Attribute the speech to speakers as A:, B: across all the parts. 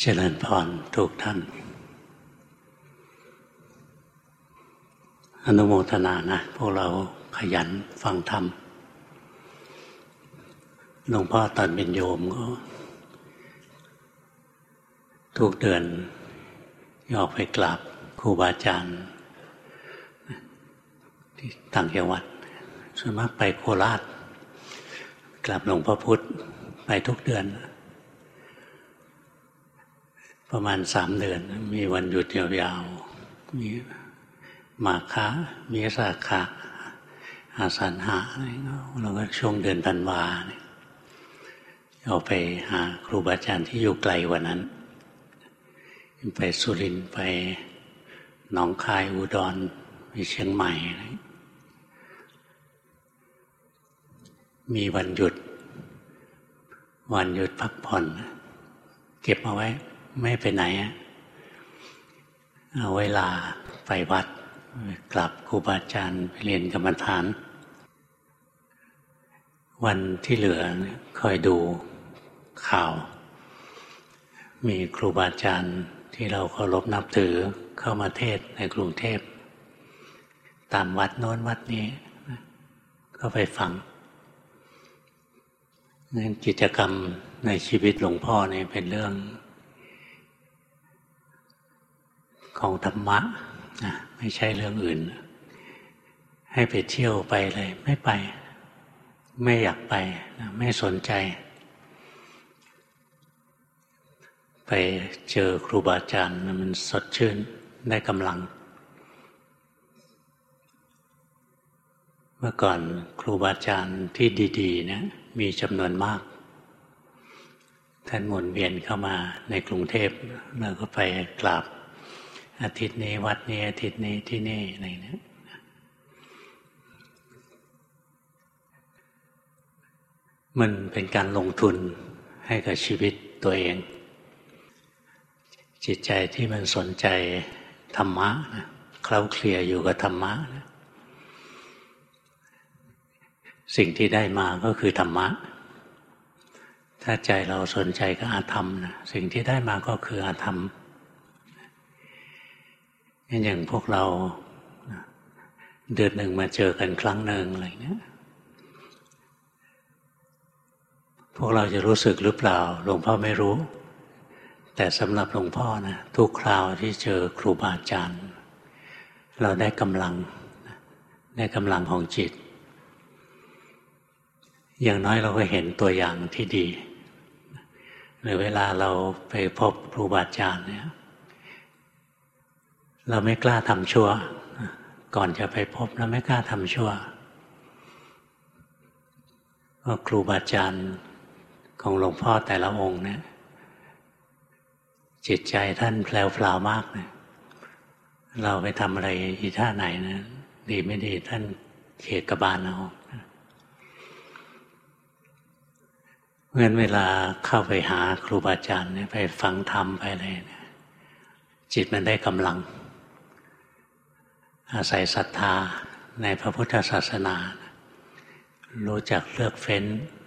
A: เจริญพรทุกท่าน อนุโมทนานะ พวกเราขยันฟังธรรมหลวงพ่อตอนเป็นโยมก็ ทุกเดือนออกไปกราบครูบาอาจารย์ ที่ต่างจังหวัดส่วนมากไปโคราชกราบหลวงพ่อพุธไปทุกเดือน ประมาณสามเดือน มีวันหยุดยาวๆ มีมาคะมีสาขะอาสันหาเราก็ช่วงเดือนธันวาเอาไปหาครูบาอาจารย์ที่อยู่ไกลกว่านั้น ไปสุรินไปหนองคายอุดรไปเชียงใหม่ มีวันหยุด วันหยุดพักผ่อน เก็บเอาไว้ ไม่ไปไหนเอาเวลาไปวัด กลับครูบาอาจารย์ไปเรียนกรรมฐาน วันที่เหลือคอยดูข่าว มีครูบาอาจารย์ที่เราเคารพนับถือเข้ามาเทศในกรุงเทพ ตามวัดโน้นวัดนี้ ก็ไปฟังงั้นกิจกรรมในชีวิตหลวงพ่อเนี่ยเป็นเรื่อง ของธรรมะนะไม่ใช่เรื่องอื่น ให้ไปเที่ยวไปเลย ไม่ไป ไม่อยากไปนะไม่สนใจ ไปเจอครูบาอาจารย์มันสดชื่นได้กำลัง เมื่อก่อนครูบาอาจารย์ที่ดีๆนะมีจำนวนมากท่านหมุนเวียนเข้ามาในกรุงเทพเราก็ไปกราบ อาทิตย์นี้วัดนี้อาทิตย์นี้ที่นี่อะไรเนี่ยมันเป็นการลงทุนให้กับชีวิตตัวเอง จิตใจที่มันสนใจธรรมะนะเคล้าเคลียอยู่กับธรรมะนะสิ่งที่ได้มาก็คือธรรมะ ถ้าใจเราสนใจกับอาธรรมนะสิ่งที่ได้มาก็คืออาธรรม อย่างพวกเราเดือนหนึ่งมาเจอกันครั้งหนึ่งอะไรเนี้ยพวกเราจะรู้สึกหรือเปล่าหลวงพ่อไม่รู้ แต่สำหรับหลวงพ่อนะทุกคราวที่เจอครูบาอาจารย์เราได้กำลังได้กำลังของจิต อย่างน้อยเราก็เห็นตัวอย่างที่ดี หรือเวลาเราไปพบครูบาอาจารย์เนี่ย เราไม่กล้าทำชั่ว ก่อนจะไปพบเราไม่กล้าทำชั่วเพราะครูบาอาจารย์ของหลวงพ่อแต่ละองค์เนี่ยจิตใจท่านแผลวพลาวมากเนี่ยเราไปทำอะไรอีท่าไหนนะดีไม่ดีท่านเขตกบาลเราเพราะฉะนั้นเวลาเข้าไปหาครูบาอาจารย์เนี่ยไปฟังธรรมไปอะไรเนี่ยจิตมันได้กำลัง อาศัยศรัทธาในพระพุทธศาสนา รู้จักเลือกเฟ้น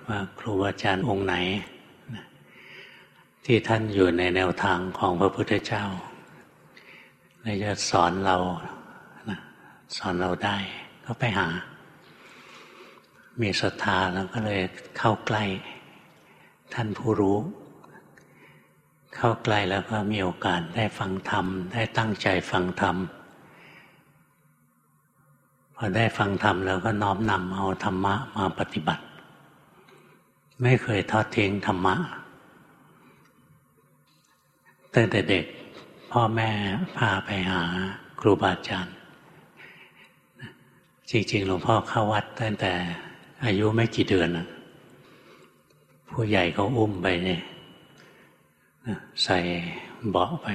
A: ว่าครูอาจารย์องค์ไหน ที่ท่านอยู่ในแนวทางของพระพุทธเจ้าและจะสอนเราสอนเราได้ก็ไปหา มีศรัทธาแล้วก็เลยเข้าใกล้ ท่านผู้รู้ เข้าใกล้แล้วก็มีโอกาสได้ฟังธรรม ได้ตั้งใจฟังธรรม พอได้ฟังธรรมแล้วก็น้อมนำเอาธรรมะมาปฏิบัติ ไม่เคยทอดทิ้งธรรมะตั้งแต่เด็กพ่อแม่พาไปหาครูบาอาจารย์ จริง ๆ หลวงพ่อเข้าวัดตั้งแต่อายุไม่กี่เดือนผู้ใหญ่เขาอุ้มไปเนี่ยใส่เบาะไป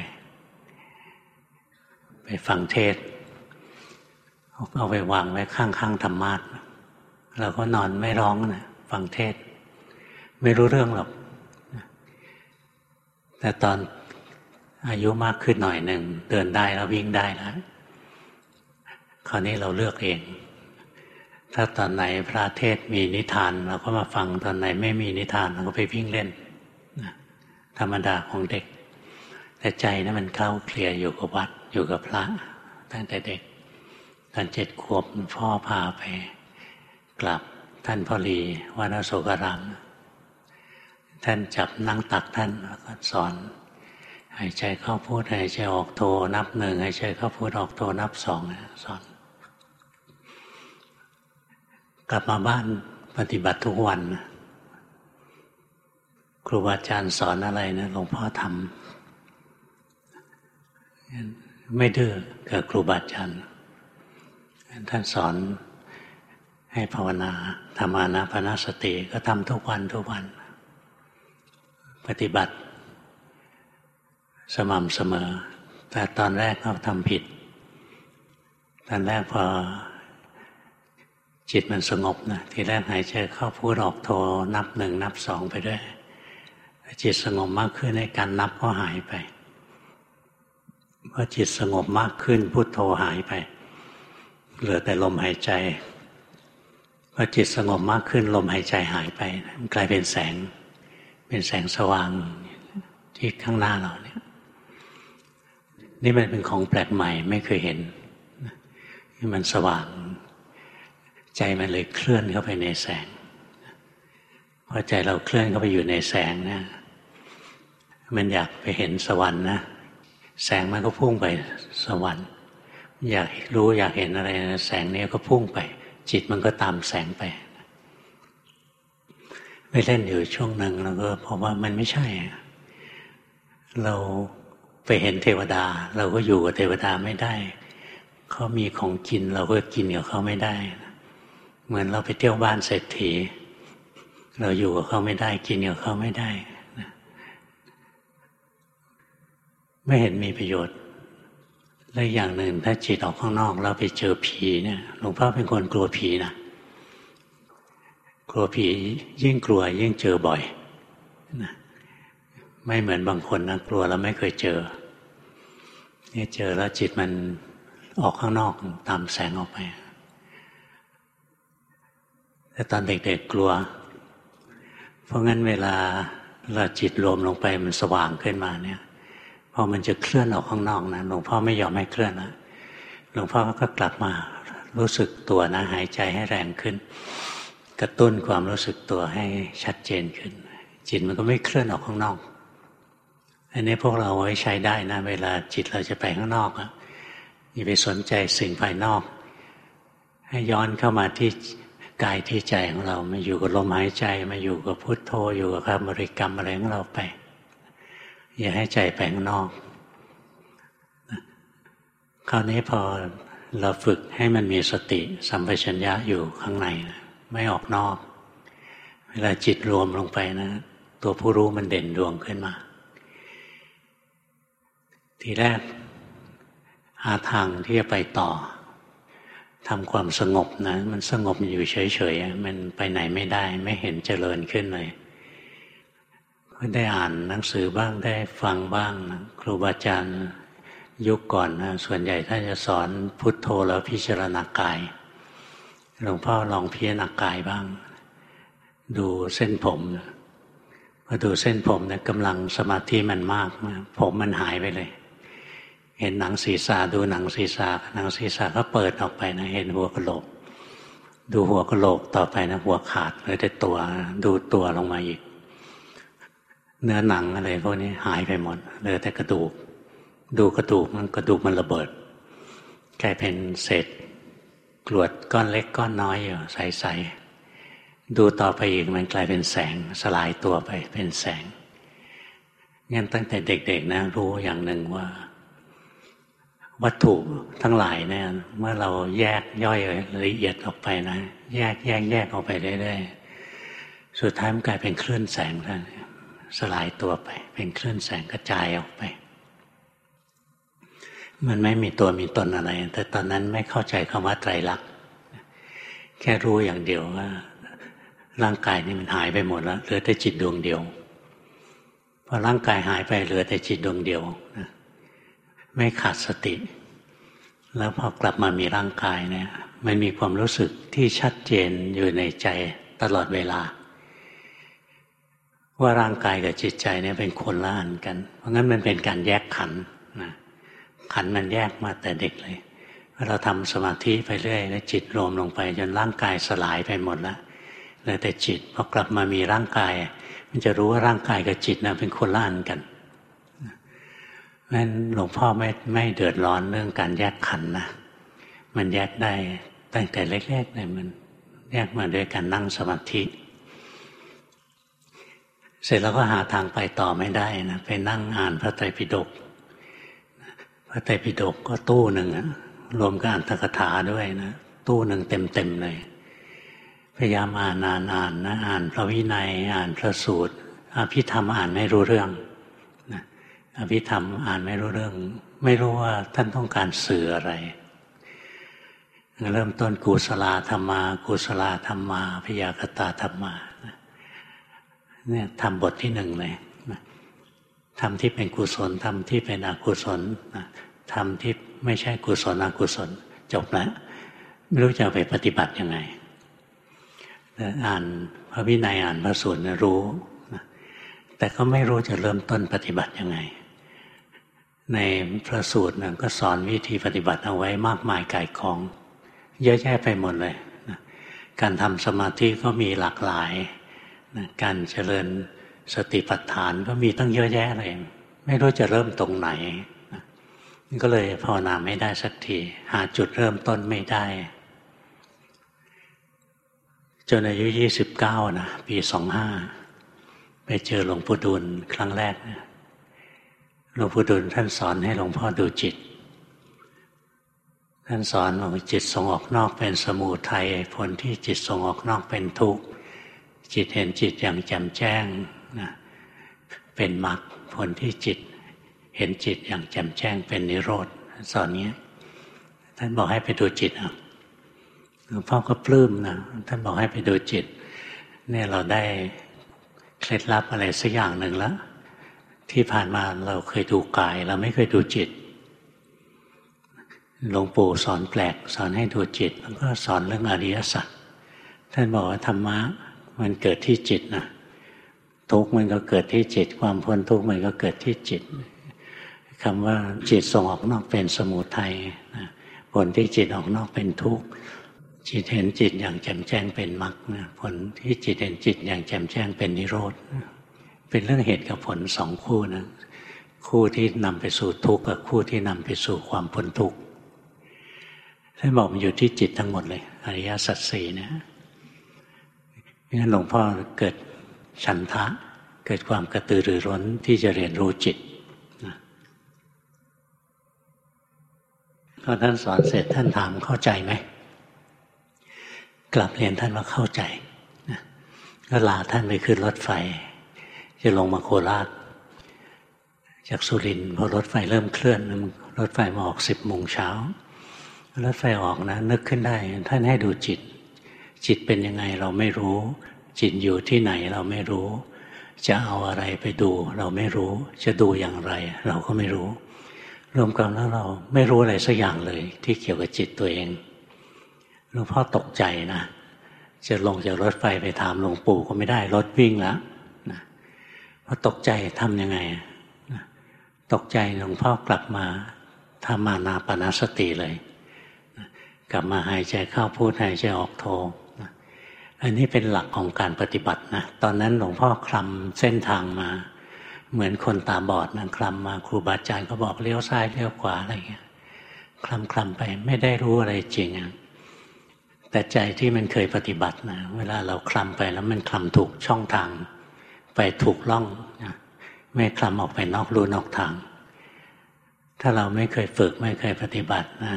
A: ไปฟังเทศ เอาไปวางไว้ข้างๆธรรมาทเราก็นอนไม่ร้องนะฟังเทศ ไม่รู้เรื่องหรอก แต่ตอนอายุมากขึ้นหน่อยหนึ่งเดินได้แล้ววิ่งได้แล้วคราวนี้เราเลือกเอง ถ้าตอนไหนพระเทศมีนิทาน เราก็มาฟังตอนไหนไม่มีนิทานเราก็ไปวิ่งเล่นธรรมดาของเด็ก แต่ใจนะั้นมันเข้าเคลียร์อยู่กับวัดอยู่กับพระตั้งแต่เด็ก ตอนเจ็ดขวบพ่อพาไป กลับท่านพ่อลีวัดโสกรามท่านจับนั่งตักท่านแล้วก็สอน หายใจเข้าพูดหายใจออกโทนับหนึ่งหายใจเข้าพูดออกโทนับสองสอน กลับมาบ้านปฏิบัติทุกวัน ครูบาอาจารย์สอนอะไรนะหลวงพ่อทำไม่ดื้อกับครูบาอาจารย์ ท่านสอนให้ภาวนาทำอานาปนาสติก็ทำทุกวันทุกวัน ปฏิบัติ สม่ำเสมอ แต่ตอนแรกก็ทำผิด ตอนแรกพอจิตมันสงบนะทีแรกหายใจเข้าพูดออกโทนับหนึ่งนับสองไปด้วยจิตสงบมากขึ้นในการนับก็หายไปพอจิตสงบมากขึ้นพุทโธหายไป เหลือแต่ลมหายใจพอจิตสงบมากขึ้นลมหายใจหายไปมันกลายเป็นแสง เป็นแสงสว่างที่ข้างหน้าเราเนี่ย นี่มันเป็นของแปลกใหม่ไม่เคยเห็นนี่มันสว่าง ใจมันเลยเคลื่อนเข้าไปในแสงพอใจเราเคลื่อนเข้าไปอยู่ในแสงนะมันอยากไปเห็นสวรรค์นะแสงมันก็พุ่งไปสวรรค์ อยากรู้อยากเห็นอะไรนะแสงนี้ก็พุ่งไป จิตมันก็ตามแสงไปไปเล่นอยู่ช่วงหนึ่งแล้วก็พบว่ามันไม่ใช่ เราไปเห็นเทวดา เราก็อยู่กับเทวดาไม่ได้เขามีของกินเราก็กินกับเขาไม่ได้ เหมือนเราไปเที่ยวบ้านเศรษฐี เราอยู่กับเขาไม่ได้ กินกับเขาไม่ได้ ไม่เห็นมีประโยชน์ และอย่างหนึ่งถ้าจิตออกข้างนอกเราไปเจอผีเนี่ยหลวงพ่อเป็นคนกลัวผีนะกลัวผียิ่งกลัวยิ่งเจอบ่อยนะไม่เหมือนบางคนนะกลัวแล้วไม่เคยเจอเนี่ยเจอแล้วจิตมันออกข้างนอกตามแสงออกไปแต่ตอนเด็กๆกลัว เพราะงั้นเวลาเราจิตรวมลงไปมันสว่างขึ้นมาเนี่ย พอมันจะเคลื่อนออกข้างนอกนะหลวงพ่อไม่ยอมให้เคลื่อนนะหลวงพ่อก็กลับมารู้สึกตัวนะหายใจให้แรงขึ้น กระตุ้นความรู้สึกตัวให้ชัดเจนขึ้น จิตมันก็ไม่เคลื่อนออกข้างนอก อันนี้พวกเราไว้ใช้ได้นะ เวลาจิตเราจะไปข้างนอกอะอย่าไปสนใจสิ่งภายนอก ให้ย้อนเข้ามาที่กายที่ใจของเรามาอยู่กับลมหายใจมาอยู่กับพุทโธอยู่กับคำบริกรรมอะไรของเราไป อย่าให้ใจไปข้างนอก คราวนี้พอเราฝึกให้มันมีสติสัมปชัญญะอยู่ข้างในนะไม่ออกนอก เวลาจิตรวมลงไปนะ ตัวผู้รู้มันเด่นดวงขึ้นมา ทีแรกหาทางที่จะไปต่อทำความสงบนะ มันสงบอยู่เฉยๆ มันไปไหนไม่ได้ ไม่เห็นเจริญขึ้นเลย ได้อ่านหนังสือบ้างได้ฟังบ้างนะครูบาอาจารย์ยุคก่อนนะส่วนใหญ่ท่านจะสอนพุทโธแล้วพิจารณากาย หลวงพ่อลองพิจารณากายบ้าง ดูเส้นผมพอดูเส้นผมเนี่ยกำลังสมาธิมันมาก ผมมันหายไปเลย เห็นหนังศีรษะดูหนังศีรษะหนังศีรษะก็เปิดออกไปนะเห็นหัวกะโหลก ดูหัวกะโหลกต่อไปนะหัวขาดเลยแต่ตัวดูตัวลงมาอีก เนื้อหนังอะไรพวกนี้หายไปหมดเหลือแต่กระดูก ดูกระดูกมันกระดูกมันระเบิดกลายเป็นเศษกรวดก้อนเล็กก้อนน้อยอยู่ใสๆดูต่อไปอีกมันกลายเป็นแสงสลายตัวไปเป็นแสงงั้นตั้งแต่เด็กๆนะรู้อย่างหนึ่งว่า วัตถุทั้งหลายเนี่ยเมื่อเราแยกย่อยละเอียดออกไปนะ แยกแยกแยกออกไปเรื่อยๆสุดท้ายมันกลายเป็นคลื่นแสงแล้ว สลายตัวไป เป็นคลื่นแสงกระจายออกไป มันไม่มีตัวมีตนอะไร แต่ตอนนั้นไม่เข้าใจคำว่าไตรลักษณ์แค่รู้อย่างเดียวว่า ร่างกายนี่มันหายไปหมดแล้วเหลือแต่จิตดวงเดียวพอร่างกายหายไปเหลือแต่จิตดวงเดียวนะไม่ขาดสติ แล้วพอกลับมามีร่างกายเนี่ย มันมีความรู้สึกที่ชัดเจนอยู่ในใจตลอดเวลา ว่าร่างกายกับจิตใจเนี่ยเป็นคนละอันกัน เพราะงั้นมันเป็นการแยกขันนะขันมันแยกมาแต่เด็กเลยเราทำสมาธิไปเรื่อยแล้วจิตรวมลงไป จนร่างกายสลายไปหมดแล้วเหลือแต่จิตพอกลับมามีร่างกาย มันจะรู้ว่าร่างกายกับจิตนะเป็นคนละอันกันนั้นหลวงพ่อไม่ไม่เดือดร้อนเรื่องการแยกขันนะมันแยกได้ตั้งแต่เล็กๆเลยมันแยกมาด้วยการนั่งสมาธิ เสร็จแล้วก็หาทางไปต่อไม่ได้นะไปนั่งอ่านพระไตรปิฎกพระไตรปิฎกก็ตู้หนึ่งรวมกับอัตถกถาด้วยนะตู้หนึ่งเต็มๆเลย พยายามอ่านอ่านอ่านนะอ่านพระวินัยอ่านพระสูตรอภิธรรมอ่านไม่รู้เรื่องนะอภิธรรมอ่านไม่รู้เรื่อง ไม่รู้ว่าท่านต้องการสื่ออะไร เริ่มต้นกุศลธรรมา กุศลธรรมาพยากตาธรรมา เนี่ยทำบทที่หนึ่งเลยทำที่เป็นกุศลทำที่เป็นอกุศลทำที่ไม่ใช่กุศลอกุศล จบแล้วไม่รู้จะไปปฏิบัติยังไงอ่านพระวินัยอ่านพระสูตรรู้แต่ก็ไม่รู้จะเริ่มต้นปฏิบัติยังไง ในพระสูตรก็สอนวิธีปฏิบัติเอาไว้มากมายกายกอง เยอะแยะไปหมดเลย การทำสมาธิก็มีหลากหลาย การเจริญสติปัฏฐานก็มีตั้งเยอะแยะเลย ไม่รู้จะเริ่มตรงไหนก็เลยภาวนาไม่ได้สักที หาจุดเริ่มต้นไม่ได้ จนอายุยี่สิบเก้านะปีสองห้าไปเจอหลวงปู่ดูลครั้งแรกนะหลวงปู่ดูลท่านสอนให้หลวงพ่อดูจิต ท่านสอนว่าจิตส่งออกนอกเป็นสมูทัยผลที่จิตส่งออกนอกเป็นทุกข์ จิตเห็นจิตอย่างแจ่มแจ้งนะเป็นมรรคผลที่จิต เห็นจิตอย่างแจ่มแจ้งเป็นนิโรธสอนนี้ท่านบอกให้ไปดูจิตอะหลวงพ่อก็ปลื้มนะท่านบอกให้ไปดูจิต เนี่ยเราได้เคล็ดลับอะไรสักอย่างหนึ่งแล้วที่ผ่านมาเราเคยดูกาย เราไม่เคยดูจิตหลวงปู่สอนแปลก สอนให้ดูจิต แล้วก็สอนเรื่องอริยสัจท่านบอกว่าธรรมะ มันเกิดที่จิตนะทุกข์มันก็เกิดที่จิต ความพ้นทุกข์มันก็เกิดที่จิตคำว่าจิตส่งออกนอกเป็นสมุทัยผลที่จิตออกนอกเป็นทุกข์จิตเห็นจิตอย่างแจ่มแจ้งเป็นมรรคผลที่จิตเห็นจิตอย่างแจ่มแจ้งเป็นนิโรธเป็นเรื่องเหตุกับผลสองคู่นะคู่ที่นำไปสู่ทุกข์กับคู่ที่นำไปสู่ความพ้นทุกข์ท่านบอกมันอยู่ที่จิตทั้งหมดเลยอริยสัจสี่นะ งั้นหลวงพ่อเกิดฉันทะ เกิดความกระตือรือร้นที่จะเรียนรู้จิตพอท่านสอนเสร็จท่านถามเข้าใจไหม กลับเรียนท่านว่าเข้าใจนะก็ลาท่านไปขึ้นรถไฟ จะลงมาโคราช จากสุรินทร์พอรถไฟเริ่มเคลื่อน รถไฟมาออกสิบโมงเช้ารถไฟออกนะ นึกขึ้นได้ท่านให้ดูจิต จิตเป็นยังไงเราไม่รู้ จิตอยู่ที่ไหนเราไม่รู้ จะเอาอะไรไปดู เราไม่รู้ จะดูอย่างไร เราก็ไม่รู้ รวมกันแล้วเราไม่รู้อะไรสักอย่างเลย ที่เกี่ยวกับจิตตัวเองหลวงพ่อตกใจนะจะลงจากรถไฟไปถามหลวงปู่ก็ไม่ได้รถวิ่งแล้วนะพอตกใจทำยังไงนะตกใจหลวงพ่อกลับมาทำมานาปนาสติเลยกลับมาหายใจเข้าพูดหายใจออกโทนะ อันนี้เป็นหลักของการปฏิบัตินะ ตอนนั้นหลวงพ่อคลำเส้นทางมา เหมือนคนตาบอดนั่งคลำมาครูบาอาจารย์ก็บอกเลี้ยวซ้ายเลี้ยวขวาอะไรเงี้ยคลำคลำไปไม่ได้รู้อะไรจริงอะแต่ใจที่มันเคยปฏิบัตินะเวลาเราคลำไปแล้วมันคลำถูกช่องทาง ไปถูกล่องนะไม่คลำออกไปนอกรูนอกทาง ถ้าเราไม่เคยฝึกไม่เคยปฏิบัตินะ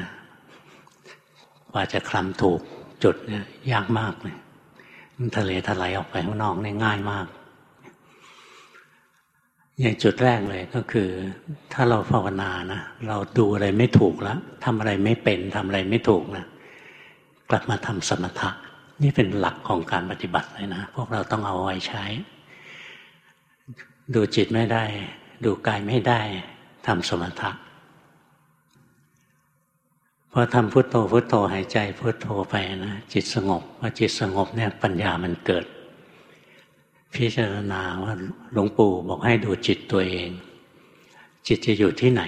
A: กว่าจะคลำถูกจุดเนี่ยยากมากเลย ทะเลทลายออกไปข้างนอกนี่ง่ายมาก อย่างจุดแรกเลยก็คือ ถ้าเราภาวนานะเราดูอะไรไม่ถูกแล้วทำอะไรไม่เป็นทำอะไรไม่ถูกนะกลับมาทำสมถะ นี่เป็นหลักของการปฏิบัติเลยนะ พวกเราต้องเอาไว้ใช้ ดูจิตไม่ได้ ดูกายไม่ได้ทำสมถะ พอทำพุทโธพุทโธหายใจพุทโธไปนะจิตสงบพอจิตสงบเนี่ยปัญญามันเกิด พิจารณาว่าหลวงปู่บอกให้ดูจิตตัวเอง จิตจะอยู่ที่ไหน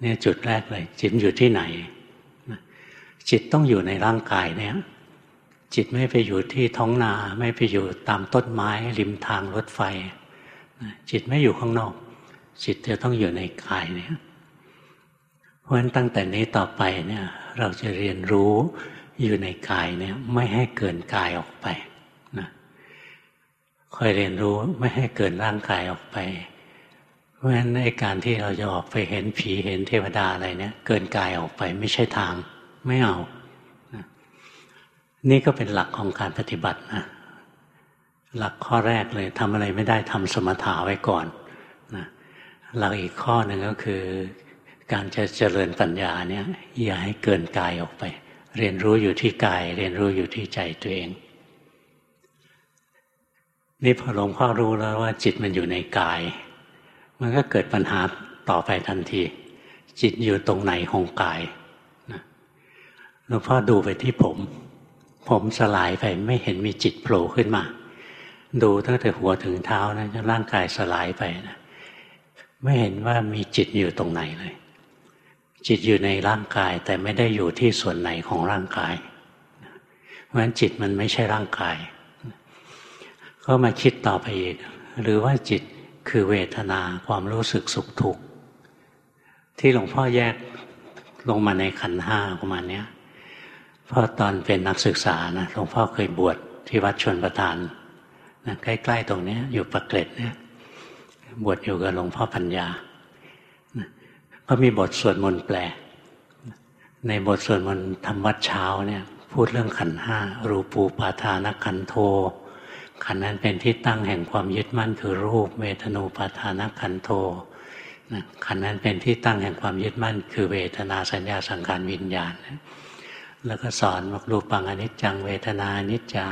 A: เนี่ยจุดแรกเลย จิตอยู่ที่ไหน จิตต้องอยู่ในร่างกายเนี่ยจิตไม่ไปอยู่ที่ท้องนาไม่ไปอยู่ตามต้นไม้ ริมทางรถไฟ จิตไม่อยู่ข้างนอก จิตจะต้องอยู่ในกายเนี่ย เพราะฉะนั้นตั้งแต่นี้ต่อไปเนี่ยเราจะเรียนรู้อยู่ในกายเนี่ยไม่ให้เกินกายออกไปนะคอยเรียนรู้ไม่ให้เกินร่างกายออกไป เพราะฉะนั้นในการที่เราจะออกไปเห็นผีเห็นเทวดาอะไรเนี่ย เกินกายออกไปไม่ใช่ทางไม่เอานี่ก็เป็นหลักของการปฏิบัตินะหลักข้อแรกเลยทำอะไรไม่ได้ทำสมถะไว้ก่อนนะหลักอีกข้อหนึ่งก็คือ การจะเจริญปัญญาเนี่ยอย่าให้เกินกายออกไป เรียนรู้อยู่ที่กาย เรียนรู้อยู่ที่ใจตัวเอง นี่พอหลวงพ่อรู้แล้วว่า จิตมันอยู่ในกาย มันก็เกิดปัญหาต่อไปทันที จิตอยู่ตรงไหนของกายหลวงพ่อดูไปที่ผม ผมสลายไปไม่เห็นมีจิตโผล่ขึ้นมา ดูตั้งแต่หัวถึงเท้านะร่างกายสลายไปนะไม่เห็นว่ามีจิตอยู่ตรงไหนเลย จิตอยู่ในร่างกายแต่ไม่ได้อยู่ที่ส่วนไหนของร่างกาย เพราะฉะนั้นจิตมันไม่ใช่ร่างกาย ก็มาคิดต่อไปอีก หรือว่าจิตคือเวทนาความรู้สึกสุขทุกข์ที่หลวงพ่อแยกลงมาในขันห้าประมาณนี้เพราะตอนเป็นนักศึกษานะหลวงพ่อเคยบวชที่วัดชนประทานนะใกล้ ๆ ตรงนี้อยู่ประเกร็ดเนี่ยบวชอยู่กับหลวงพ่อปัญญา ก็มีบทสวดมนต์แปล ในบทสวดมนต์ทำวัดเช้าเนี่ย พูดเรื่องขันห้ารูปูปาทานขันโท ขันนั้นเป็นที่ตั้งแห่งความยึดมั่นคือรูป เวทนูปาทานขันโทขันนั้นเป็นที่ตั้งแห่งความยึดมั่น คือเวทนาสัญญาสังขารวิญญาณ แล้วก็สอนรูปังอนิจจัง เวทนาอนิจจา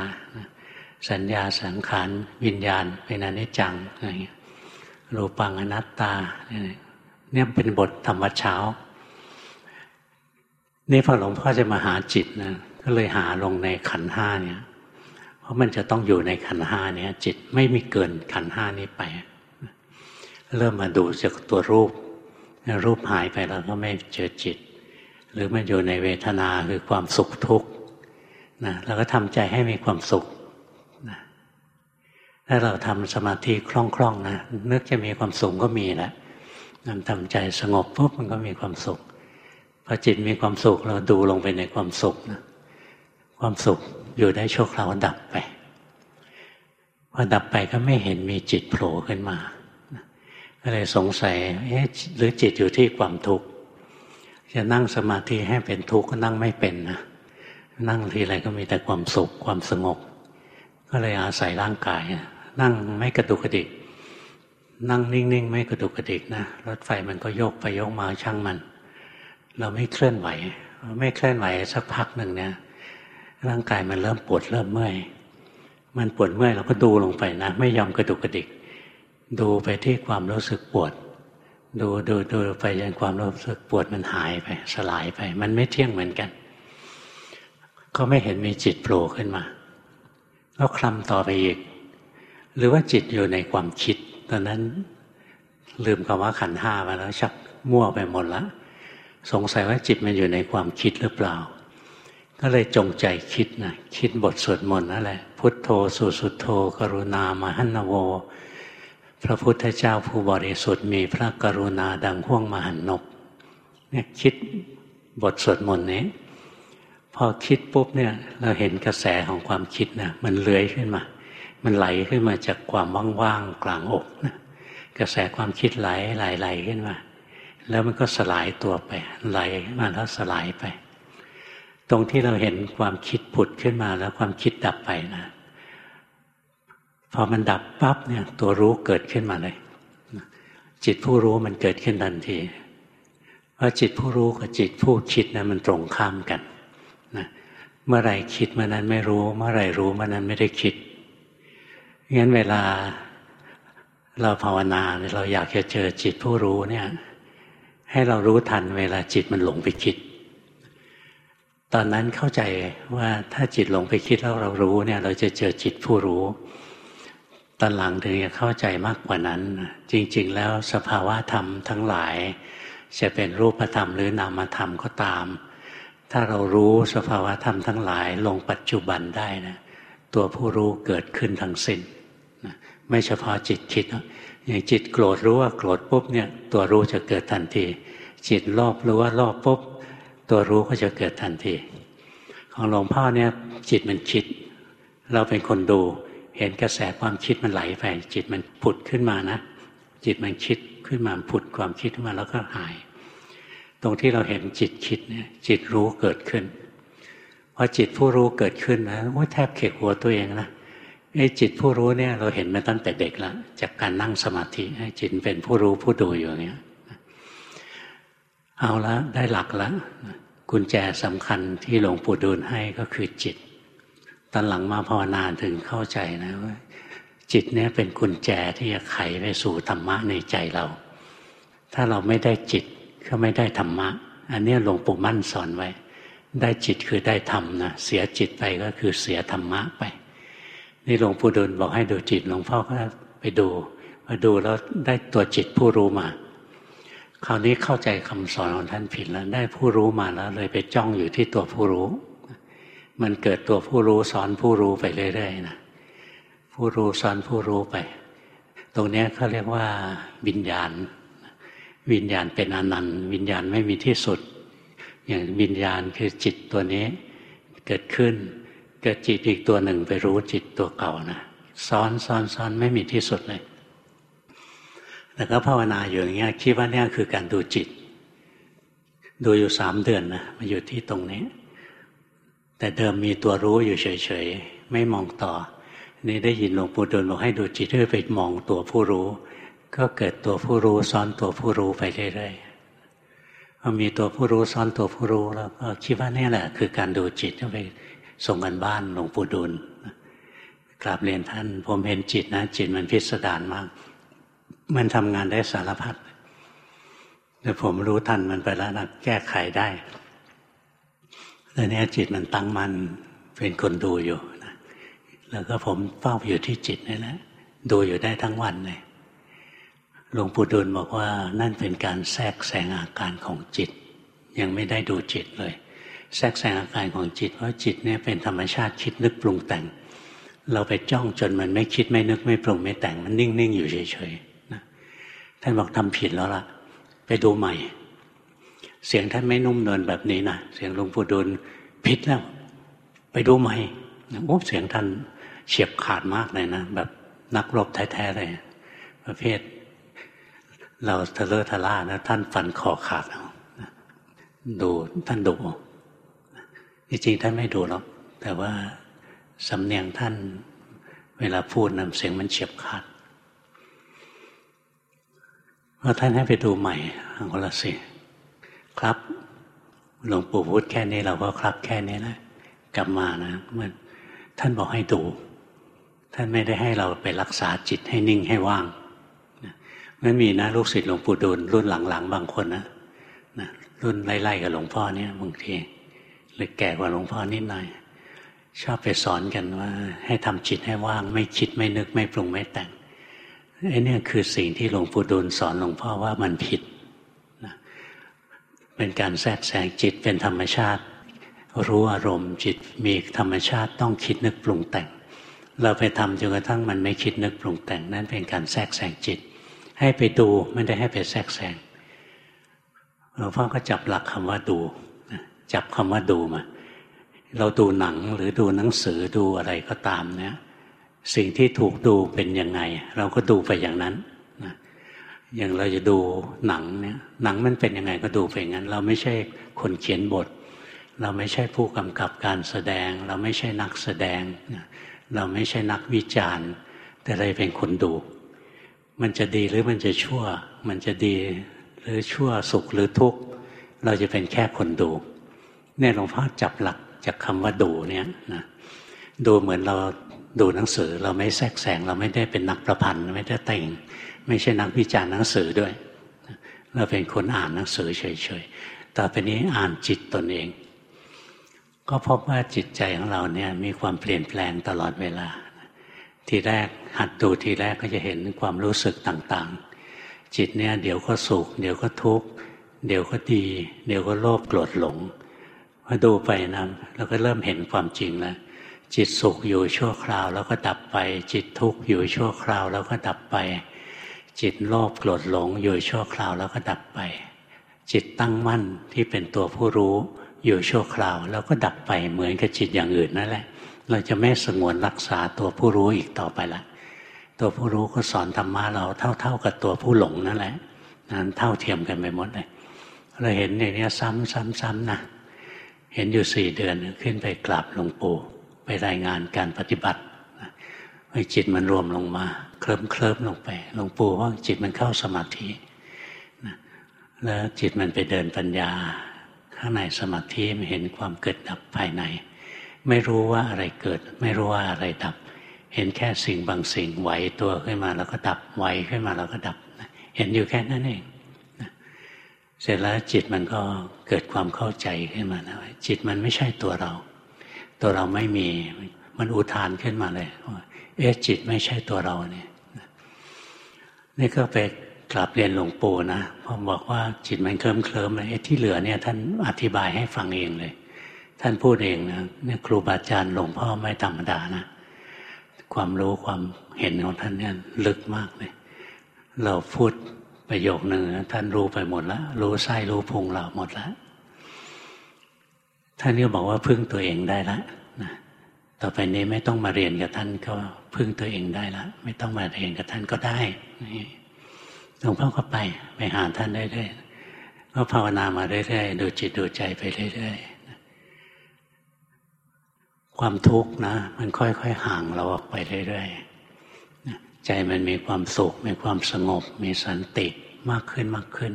A: สัญญาสังขารวิญญาณเป็นอนิจจังอะไรเงี้ยรูปังอนัตตา เนี่ยเป็นบทธรรมเช้า นี่พอหลวงพ่อจะมาหาจิตนะก็เลยหาลงในขันห้าเนี่ย เพราะมันจะต้องอยู่ในขันห้าเนี่ย จิตไม่มีเกินขันห้านี้ไป เริ่มมาดูจากตัวรูป รูปหายไปแล้วก็ไม่เจอจิต หรือมันอยู่ในเวทนาคือความสุขทุกข์นะเราก็ทำใจให้มีความสุขนะถ้าเราทำสมาธิคล่องๆนะนึกจะมีความสุขก็มีแหละ นำทำใจสงบปุ๊บมันก็มีความสุขพอจิตมีความสุขเราดูลงไปในความสุขนะความสุขอยู่ได้ชั่วคราวดับไปพอดับไปก็ไม่เห็นมีจิตโผล่ขึ้นมาก็เลยสงสัยเอ๊ะหรือจิตอยู่ที่ความทุกข์จะนั่งสมาธิให้เป็นทุกข์ก็นั่งไม่เป็นนะนั่งทีไรก็มีแต่ความสุขความสงบ ก็เลยอาศัยร่างกาย นั่งไม่กระดุกกระดิก นั่งนิ่งๆ ไม่กระดุกกระดิกนะรถไฟมันก็โยกไปโยกมาช่างมัน เราไม่เคลื่อนไหว ไม่เคลื่อนไหวสักพักหนึ่งเนี่ยร่างกายมันเริ่มปวดเริ่มเมื่อยมันปวดเมื่อยเราก็ดูลงไปนะ ไม่ยอมกระดุกกระดิก ดูไปที่ความรู้สึกปวด ดูดูดูไปจนความรู้สึกปวดมันหายไป สลายไป มันไม่เที่ยงเหมือนกัน ก็ไม่เห็นมีจิตโผล่ขึ้นมาก็คลำต่อไปอีก หรือว่าจิตอยู่ในความคิด ตอนนั้นลืมคำว่าขันห้ามาแล้วชักมั่วไปหมดละสงสัยว่าจิตมันอยู่ในความคิดหรือเปล่า ก็เลยจงใจคิดนะคิดบทสวดมนต์นั่นแหละ พุทโธสุสุโธ กรุณามหันโว พระพุทธเจ้าผู้บริสุทธิ์มีพระกรุณาดังห่วงมหันนบเนี่ยคิดบทสวดมนต์นี้ พอคิดปุ๊บเนี่ยเราเห็นกระแสของความคิดนะมันเลื้อยขึ้นมา มันไหลขึ้นมาจากความว่างๆกลางอกนะกระแสความคิดไหลไหลไหลขึ้นมา แล้วมันก็สลายตัวไป ไหลมาแล้วสลายไป ตรงที่เราเห็นความคิดผุดขึ้นมาแล้วความคิดดับไปนะพอมันดับปั๊บเนี่ยตัวรู้เกิดขึ้นมาเลย จิตผู้รู้มันเกิดขึ้นทันทีเพราะจิตผู้รู้กับจิตผู้คิดนะมันตรงข้ามกันนะเมื่อไรคิดเมื่อนั้นไม่รู้ เมื่อไรรู้เมื่อนั้นไม่ได้คิด งั้นเวลาเราภาวนาเราอยากจะเจอจิตผู้รู้เนี่ย ให้เรารู้ทันเวลาจิตมันหลงไปคิด ตอนนั้นเข้าใจว่าถ้าจิตหลงไปคิดแล้วเรารู้เนี่ย เราจะเจอจิตผู้รู้ ตอนหลังถึงจะเข้าใจมากกว่านั้น จริง ๆ แล้วสภาวะธรรมทั้งหลาย จะเป็นรูปธรรมหรือนามธรรมก็ตาม ถ้าเรารู้สภาวะธรรมทั้งหลายลงปัจจุบันได้นะ ตัวผู้รู้เกิดขึ้นทั้งสิ้นไม่เฉพาะจิตคิดอย่างจิตโกรธรู้ว่าโกรธปุ๊บเนี่ยตัวรู้จะเกิดทันที จิตโลภรู้ว่าโลภปุ๊บตัวรู้ก็จะเกิดทันที ของหลวงพ่อเนี่ยจิตมันคิด เราเป็นคนดูเห็นกระแสความคิดมันไหลไปจิตมันผุดขึ้นมานะ จิตมันคิดขึ้นมาผุดความคิดขึ้นมาแล้วก็หาย ตรงที่เราเห็นจิตคิดเนี่ยจิตรู้เกิดขึ้น พอจิตผู้รู้เกิดขึ้นนะว่าแทบเขกหัวตัวเองนะไอ้จิตผู้รู้เนี่ยเราเห็นมาตั้งแต่เด็กแล้วจากการนั่งสมาธิจิตเป็นผู้รู้ผู้ดูอยู่อย่างเงี้ยเอาละได้หลักแล้วกุญแจสำคัญที่หลวงปู่ดูลให้ก็คือจิต ตอนหลังมาภาวนาถึงเข้าใจนะว่าจิตเนี่ยเป็นกุญแจที่จะไขไปสู่ธรรมะในใจเรา ถ้าเราไม่ได้จิตก็ไม่ได้ธรรมะ อันนี้หลวงปู่มั่นสอนไว้ ได้จิตคือได้ธรรมนะเสียจิตไปก็คือเสียธรรมะไป นี่หลวงปู่ดูลบอกให้ดูจิตหลวงพ่อก็ไปดูมาดูแล้วได้ตัวจิตผู้รู้มา คราวนี้เข้าใจคำสอนของท่านผิดแล้วได้ผู้รู้มาแล้ว เลยไปจ้องอยู่ที่ตัวผู้รู้ มันเกิดตัวผู้รู้สอนผู้รู้ไปเรื่อยๆนะผู้รู้สอนผู้รู้ไป ตรงนี้เขาเรียกว่าวิญญาณ วิญญาณเป็นอนันต์ วิญญาณไม่มีที่สุด อย่างวิญญาณคือจิตตัวนี้เกิดขึ้น เกิดจิตอีกตัวหนึ่งไปรู้จิตตัวเก่านะซ้อนซ้อนซ้อนไม่มีที่สุดเลยแต่ก็ภาวนาอยู่อย่างเงี้ยคิดว่านี่คือการดูจิต ดูอยู่สามเดือนนะมาอยู่ที่ตรงนี้ แต่เดิมมีตัวรู้อยู่เฉยๆ ไม่มองต่อ นี่ได้ยินหลวงปู่ดูลบอกให้ดูจิตเพื่อไปมองตัวผู้รู้ ก็เกิดตัวผู้รู้ซ้อนตัวผู้รู้ไปเรื่อยๆ พอมีตัวผู้รู้ซ้อนตัวผู้รู้แล้วก็คิดว่านี่แหละ คือการดูจิตไปส่งกันบ้านหลวงปู่ดูลกราบเรียนท่าน ผมเห็นจิตนะ จิตมันพิสดารมาก มันทำงานได้สารพัดแต่ผมรู้ทันมันไปแล้วนะแก้ไขได้แต่นี้จิตมันตั้งมันเป็นคนดูอยู่นะแล้วก็ผมเฝ้าอยู่ที่จิตนี่แหละดูอยู่ได้ทั้งวันเลย หลวงปู่ดูลบอกว่านั่นเป็นการแทรกแซงอาการของจิต ยังไม่ได้ดูจิตเลย แทรกแซงอาการของจิตเพราะจิตเนี่ยเป็นธรรมชาติคิดนึกปรุงแต่ง เราไปจ้องจนมันไม่คิดไม่นึกไม่ปรุงไม่แต่งมันนิ่งๆอยู่เฉยๆนะท่านบอกทำผิดแล้วล่ะ ไปดูใหม่ เสียงท่านไม่นุ่มนวลแบบนี้นะเสียงหลวงปู่ดูลผิดแล้ว ไปดูใหม่โอ้เสียงท่านเฉียบขาดมากเลยนะแบบนักรบแท้ๆเลย ประเภท เราทะเลอะทะล่านะท่านฟันคอขาดดูท่านดูจริงๆท่านไม่ดูหรอกแต่ว่าสำเนียงท่านเวลาพูดนำเสียงมันเฉียบขาดพอท่านให้ไปดูใหม่อังกฤษสิครับหลวงปู่พูดแค่นี้เราก็ครับแค่นี้นะกลับมานะมันท่านบอกให้ดู ท่านไม่ได้ให้เราไปรักษาจิตให้นิ่งให้ว่าง มันมีนะลูกศิษย์หลวงปู่ดูลรุ่นหลังๆ บางคนนะนะรุ่นไล่ๆกับหลวงพ่อเนี่ยบางทีหรือแก่กว่าหลวงพ่อนิดหน่อยชอบไปสอนกันว่า ให้ทำจิตให้ว่าง ไม่คิดไม่นึกไม่ปรุงไม่แต่งไอ้นี่คือสิ่งที่หลวงปู่ดูลสอนหลวงพ่อว่ามันผิดนะเป็นการแทรกแซงจิตเป็นธรรมชาติ รู้อารมณ์จิตมีธรรมชาติต้องคิดนึกปรุงแต่ง เราไปทำจนกระทั่งมันไม่คิดนึกปรุงแต่ง นั่นเป็นการแทรกแซงจิต ให้ไปดูไม่ได้ให้ไปแทรกแซงหลวงพ่อก็จับหลักคำว่าดูจับคำว่าดูมา เราดูหนังหรือดูหนังสือดูอะไรก็ตามเนี่ยสิ่งที่ถูกดูเป็นยังไง เราก็ดูไปอย่างนั้นนะอย่างเราจะดูหนังเนี่ยหนังมันเป็นยังไงก็ดูไปอย่างนั้น เราไม่ใช่คนเขียนบท เราไม่ใช่ผู้กำกับการแสดง เราไม่ใช่นักแสดง เราไม่ใช่นักวิจารณ์ แต่เราเป็นคนดู มันจะดีหรือมันจะชั่ว มันจะดีหรือชั่วสุขหรือทุกข์ เราจะเป็นแค่คนดูเนี่ยหลวงพ่อจับหลักจากคำว่าดูเนี่ยนะดูเหมือนเราดูหนังสือ เราไม่แทรกแซงเราไม่ได้เป็นนักประพันธ์ไม่ได้แต่ง ไม่ใช่นักวิจารณ์หนังสือด้วย เราเป็นคนอ่านหนังสือเฉยๆต่อไปนี้อ่านจิตตนเอง ก็พบว่าจิตใจของเราเนี่ยมีความเปลี่ยนแปลงตลอดเวลา ทีแรกหัดดูทีแรกก็จะเห็นความรู้สึกต่างๆ จิตเนี่ยเดี๋ยวก็สุข เดี๋ยวก็ทุกข์ เดี๋ยวก็ดี เดี๋ยวก็โลภโกรธหลงพอดูไปนะเราก็เริ่มเห็นความจริงแล้วจิตสุขอยู่ชั่วคราวแล้วก็ดับไป จิตทุกข์อยู่ชั่วคราวแล้วก็ดับไป จิตโลภโกรธหลงอยู่ชั่วคราวแล้วก็ดับไป จิตตั้งมั่นที่เป็นตัวผู้รู้อยู่ชั่วคราว แล้วก็ดับไปเหมือนกับจิตอย่างอื่นนั่นแหละ เราจะไม่สงวนรักษาตัวผู้รู้อีกต่อไปละ ตัวผู้รู้ก็สอนธรรมะเราเท่า ๆกับตัวผู้หลงนั่นแหละนั้นเท่าเทียมกันไปหมดเลยเราเห็นอย่างนี้ซ้ำๆๆนะเห็นอยู่สี่เดือนขึ้นไปกราบหลวงปู่ไปรายงานการปฏิบัติให้จิตมันรวมลงมาเคลิ้มเคลิมลงไปหลวงปู่ว่าจิตมันเข้าสมาธิแล้วจิตมันไปเดินปัญญา ข้างในสมาธิมันเห็นความเกิดดับภายใน ไม่รู้ว่าอะไรเกิด ไม่รู้ว่าอะไรดับ เห็นแค่สิ่งบางสิ่งไหวตัวขึ้นมาแล้วก็ดับไหวขึ้นมาแล้วก็ดับ เห็นอยู่แค่นั้นเองเสร็จแล้วจิตมันก็เกิดความเข้าใจขึ้นมานะจิตมันไม่ใช่ตัวเรา ตัวเราไม่มีมันอุทานขึ้นมาเลยเอ๊ะจิตไม่ใช่ตัวเราเนี่ยนี่ก็ไปกลับเรียนหลวงปู่นะพอบอกว่าจิตมันเคลิ้มเคลิ้มเลยที่เหลือเนี่ยท่านอธิบายให้ฟังเองเลย ท่านพูดเองนะเนี่ยครูบาอาจารย์หลวงพ่อไม่ธรรมดานะความรู้ความเห็นของท่านเนี่ยลึกมากเลย เราพูดประโยคหนึ่งท่านรู้ไปหมดแล้วรู้ไส้รู้พุงเราหมดแล้วท่านก็บอกว่าพึ่งตัวเองได้ล้วนะต่อไปนี้ไม่ต้องมาเรียนกับท่านก็พึ่งตัวเองได้ล้วไม่ต้องมาเรียนกับท่านก็ได้หลวงพ่อก็ไปไปหาท่านเรื่อยๆก็ภาวนามาเรื่อยๆดูจิตดูใจไปเรื่อยๆ ความทุกข์นะ มันค่อยๆห่างเราออกไปเรื่อยๆใจมันมีความสุข มีความสงบ มีสันติมากขึ้นมากขึ้น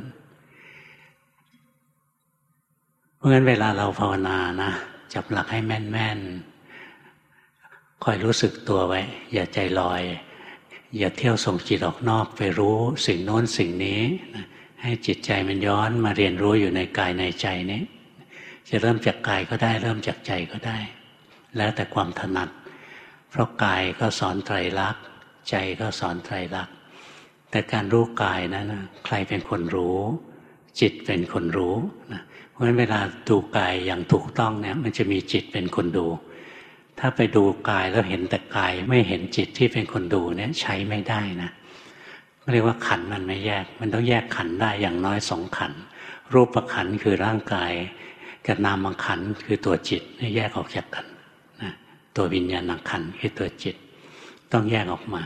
A: เพราะงั้นเวลาเราภาวนานะจับหลักให้แม่นๆคอยรู้สึกตัวไว้ อย่าใจลอย อย่าเที่ยวส่งจิตออกนอกไปรู้สิ่งโน้นสิ่งนี้นะให้จิตใจมันย้อนมาเรียนรู้อยู่ในกายในใจนี้ จะเริ่มจากกายก็ได้ เริ่มจากใจก็ได้ แล้วแต่ความถนัด เพราะกายก็สอนไตรลักษณ์ ใจก็สอนไตรลักษณ์ แต่การรู้กายนั้นใครเป็นคนรู้ จิตเป็นคนรู้นะเพราะฉะนั้นเวลาดูกายอย่างถูกต้องเนี่ยมันจะมีจิตเป็นคนดู ถ้าไปดูกายแล้วเห็นแต่กายไม่เห็นจิตที่เป็นคนดูเนี่ยใช้ไม่ได้นะเรียกว่าขันมันไม่แยก มันต้องแยกขันได้อย่างน้อยสองขัน รูปขันคือร่างกาย กับนามขันคือตัวจิตแยกออกจากกัน ตัววิญญาณขันคือตัวจิต ต้องแยกออกมา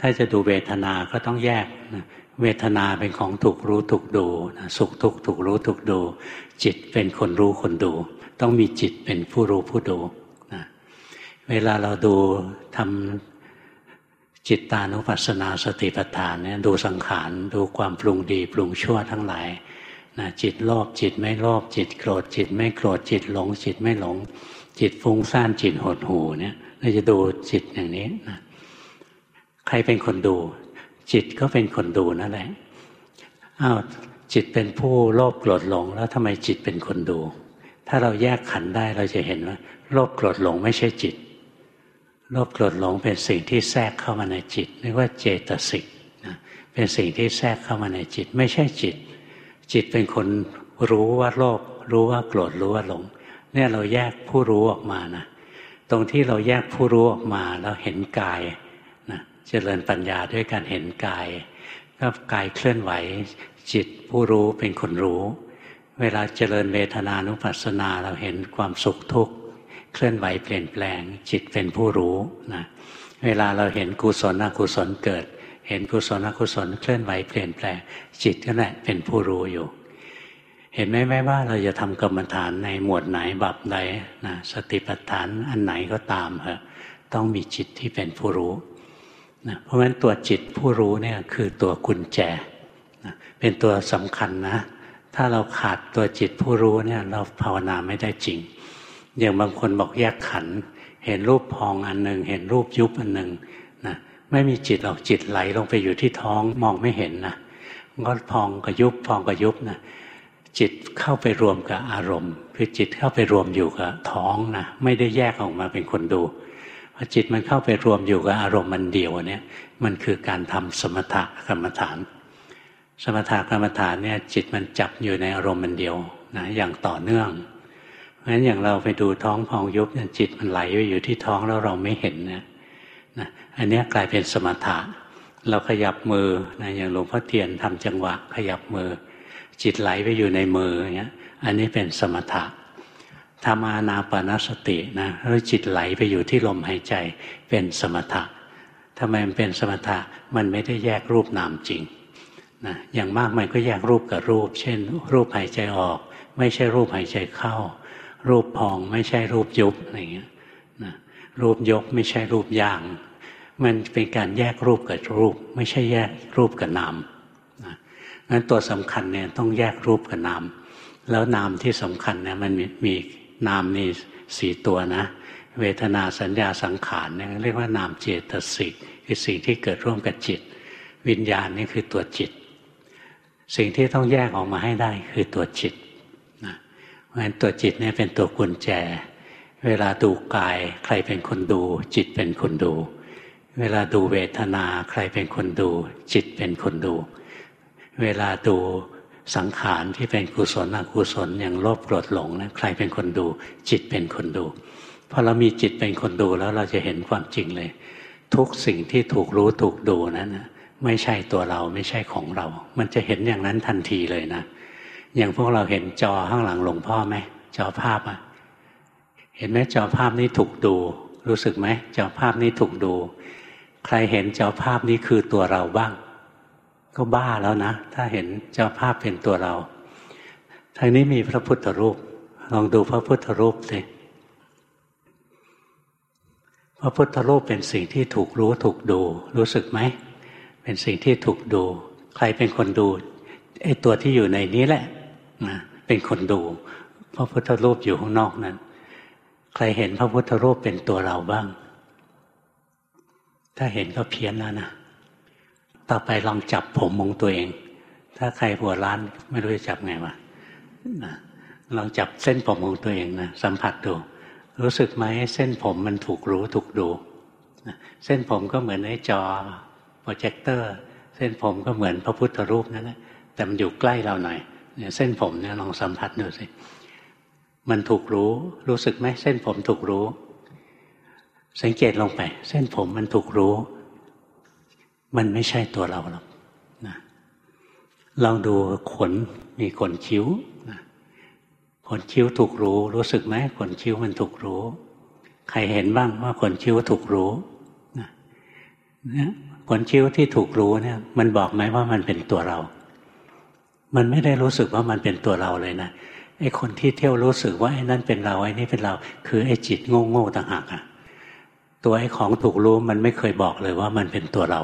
A: ถ้าจะดูเวทนา ก็ต้องแยกนะเวทนาเป็นของถูกรู้ถูกดูนะสุขทุกข์ถูกรู้ถูกดู จิตเป็นคนรู้คนดู ต้องมีจิตเป็นผู้รู้ผู้ดูเวลาเราดูทำจิตตานุปัสสนาสติปัฏฐานเนี่ยดูสังขารดูความปรุงดีปรุงชั่วทั้งหลายนะจิตโลภจิตไม่โลภจิตโกรธจิตไม่โกรธจิตหลง จิตไม่หลง จิตฟุ้งซ่านจิตหดหูเนี่ยเราจะดูจิตอย่างนี้นะใครเป็นคนดู จิตก็เป็นคนดูนั่นแหละอ้าวจิตเป็นผู้โลภโกรธหลง แล้วทำไมจิตเป็นคนดู ถ้าเราแยกขันได้เราจะเห็นว่าโลภโกรธหลงไม่ใช่จิตโลภโกรธหลงเป็นสิ่งที่แทรกเข้ามาในจิตเรียกว่าเจตสิกนะเป็นสิ่งที่แทรกเข้ามาในจิต ไม่ใช่จิต จิตเป็นคนรู้ว่าโลภรู้ว่าโกรธรู้ว่าหลง เนี่ยเราแยกผู้รู้ออกมานะตรงที่เราแยกผู้รู้ออกมาเราเห็นกายนะเจริญปัญญาด้วยการเห็นกายก็กายเคลื่อนไหวจิตผู้รู้เป็นคนรู้ เวลาเจริญเวทนานุปัสสนาเราเห็นความสุขทุกข์เคลื่อนไหวเปลี่ยนแปลง จิตเป็นผู้รู้นะเวลาเราเห็นกุศลอกุศลเกิด เห็นกุศลอกุศลเคลื่อนไหวเปลี่ยนแปลง จิตก็แหละเป็นผู้รู้อยู่ เห็นไหมไหมว่าเราจะทำกรรมฐานในหมวดไหนบับใดนะสติปัฏฐานอันไหนก็ตามเหอะต้องมีจิตที่เป็นผู้รู้นะเพราะฉะนั้นตัวจิตผู้รู้เนี่ยคือตัวกุญแจนะเป็นตัวสำคัญนะ ถ้าเราขาดตัวจิตผู้รู้เนี่ยเราภาวนาไม่ได้จริง อย่างบางคนบอกแยกขัน เห็นรูปพองอันหนึ่งเห็นรูปยุบอันหนึ่งนะไม่มีจิตหรอกจิตไหลลงไปอยู่ที่ท้องมองไม่เห็นนะก็พองกับยุบพองกับยุบนะ จิตเข้าไปรวมกับอารมณ์ คือจิตเข้าไปรวมอยู่กับท้องนะไม่ได้แยกออกมาเป็นคนดูพอจิตมันเข้าไปรวมอยู่กับอารมณ์มันเดียวเนี่ยมันคือการทำสมถะกรรมฐาน สมถะกรรมฐานเนี่ยจิตมันจับอยู่ในอารมณ์มันเดียวนะอย่างต่อเนื่องเพราะฉะนั้นอย่างเราไปดูท้องพองยุบเนี่ยจิตมันไหลไปอยู่ที่ท้องแล้วเราไม่เห็นนะนะอันนี้กลายเป็นสมถะ เราขยับมือนะอย่างหลวงพ่อเทียนทำจังหวะขยับมือ จิตไหลไปอยู่ในมืออย่างเงี้ย อันนี้เป็นสมถะทำอานาปนสตินะแล้วจิตไหลไปอยู่ที่ลมหายใจเป็นสมถะทำไมมันเป็นสมถะมันไม่ได้แยกรูปนามจริงนะอย่างมากมันก็แยกรูปกับรูป เช่น รูปหายใจออก ไม่ใช่รูปหายใจเข้า รูปพองไม่ใช่รูปยุบอะไรเงี้ยนะรูปยกไม่ใช่รูปย่าง มันเป็นการแยกรูปกับรูป ไม่ใช่แยกรูปกับนาม นั้นตัวสำคัญเนี่ยต้องแยกรูปกับนาม แล้วนามที่สำคัญเนี่ยมันมีนามนี่สี่ตัวนะ เวทนาสัญญาสังขารเนี่ยเรียกว่านามเจตสิกคือสิ่งที่เกิดร่วมกับจิต วิญญาณนี่คือตัวจิต สิ่งที่ต้องแยกออกมาให้ได้คือตัวจิตนะเพราะฉะนั้นตัวจิตเนี่ยเป็นตัวกุญแจ เวลาดูกายใครเป็นคนดู จิตเป็นคนดู เวลาดูเวทนาใครเป็นคนดู จิตเป็นคนดูเเวลาดูสังขารที่เป็นกุศลอกุศลอย่างโลภโกรธหลงนะใครเป็นคนดู จิตเป็นคนดูพอเรามีจิตเป็นคนดูแล้วเราจะเห็นความจริงเลย ทุกสิ่งที่ถูกรู้ถูกดูนั้นนะไม่ใช่ตัวเราไม่ใช่ของเรา มันจะเห็นอย่างนั้นทันทีเลยนะ อย่างพวกเราเห็นจอข้างหลังหลวงพ่อไหมจอภาพอะเห็นไหมจอภาพนี้ถูกดู รู้สึกไหมจอภาพนี้ถูกดู ใครเห็นจอภาพนี้คือตัวเราบ้าง ก็บ้าแล้วนะ ถ้าเห็นเจ้าภาพเป็นตัวเรา ทางนี้มีพระพุทธรูป ลองดูพระพุทธรูปสิพระพุทธรูปเป็นสิ่งที่ถูกรู้ถูกดู รู้สึกไหม เป็นสิ่งที่ถูกดู ใครเป็นคนดูไอ้ตัวที่อยู่ในนี้แหละนะเป็นคนดู พระพุทธรูปอยู่ข้างนอกนั้น ใครเห็นพระพุทธรูปเป็นตัวเราบ้าง ถ้าเห็นก็เพี้ยนแล้วนะ ต่อไปลองจับผมมงตัวเอง ถ้าใครหัวล้านไม่รู้จะจับไงวะนะลองจับเส้นผมของตัวเองนะสัมผัสดู รู้สึกไหมเส้นผมมันถูกรู้ถูกดูเส้นผมก็เหมือนไอ้จอโปรเจคเตอร์ เส้นผมก็เหมือนพระพุทธรูปนั่นแหละแต่มันอยู่ใกล้เราหน่อยเนี่ยเส้นผมเนี่ยลองสัมผัสดูสิมันถูกรู้ รู้สึกไหมเส้นผมถูกรู้ สังเกตลงไป เส้นผมมันถูกรู้ มันไม่ใช่ตัวเราหรอกนะลองดูขนมีขนคิ้วนะขนคิ้วถูกรู้ รู้สึกไหมขนคิ้วมันถูกรู้ ใครเห็นบ้างว่าขนคิ้วถูกรู้นะนะขนคิ้วที่ถูกรู้เนี่ย มันบอกไหมว่ามันเป็นตัวเรา มันไม่ได้รู้สึกว่ามันเป็นตัวเราเลยนะไอ้คนที่เที่ยวรู้สึกว่าไอ้นั่นเป็นเราไอ้นี่เป็นเรา คือไอ้จิตโง่โง่ต่างหากอะตัวไอ้ของถูกรู้มันไม่เคยบอกเลยว่ามันเป็นตัวเรา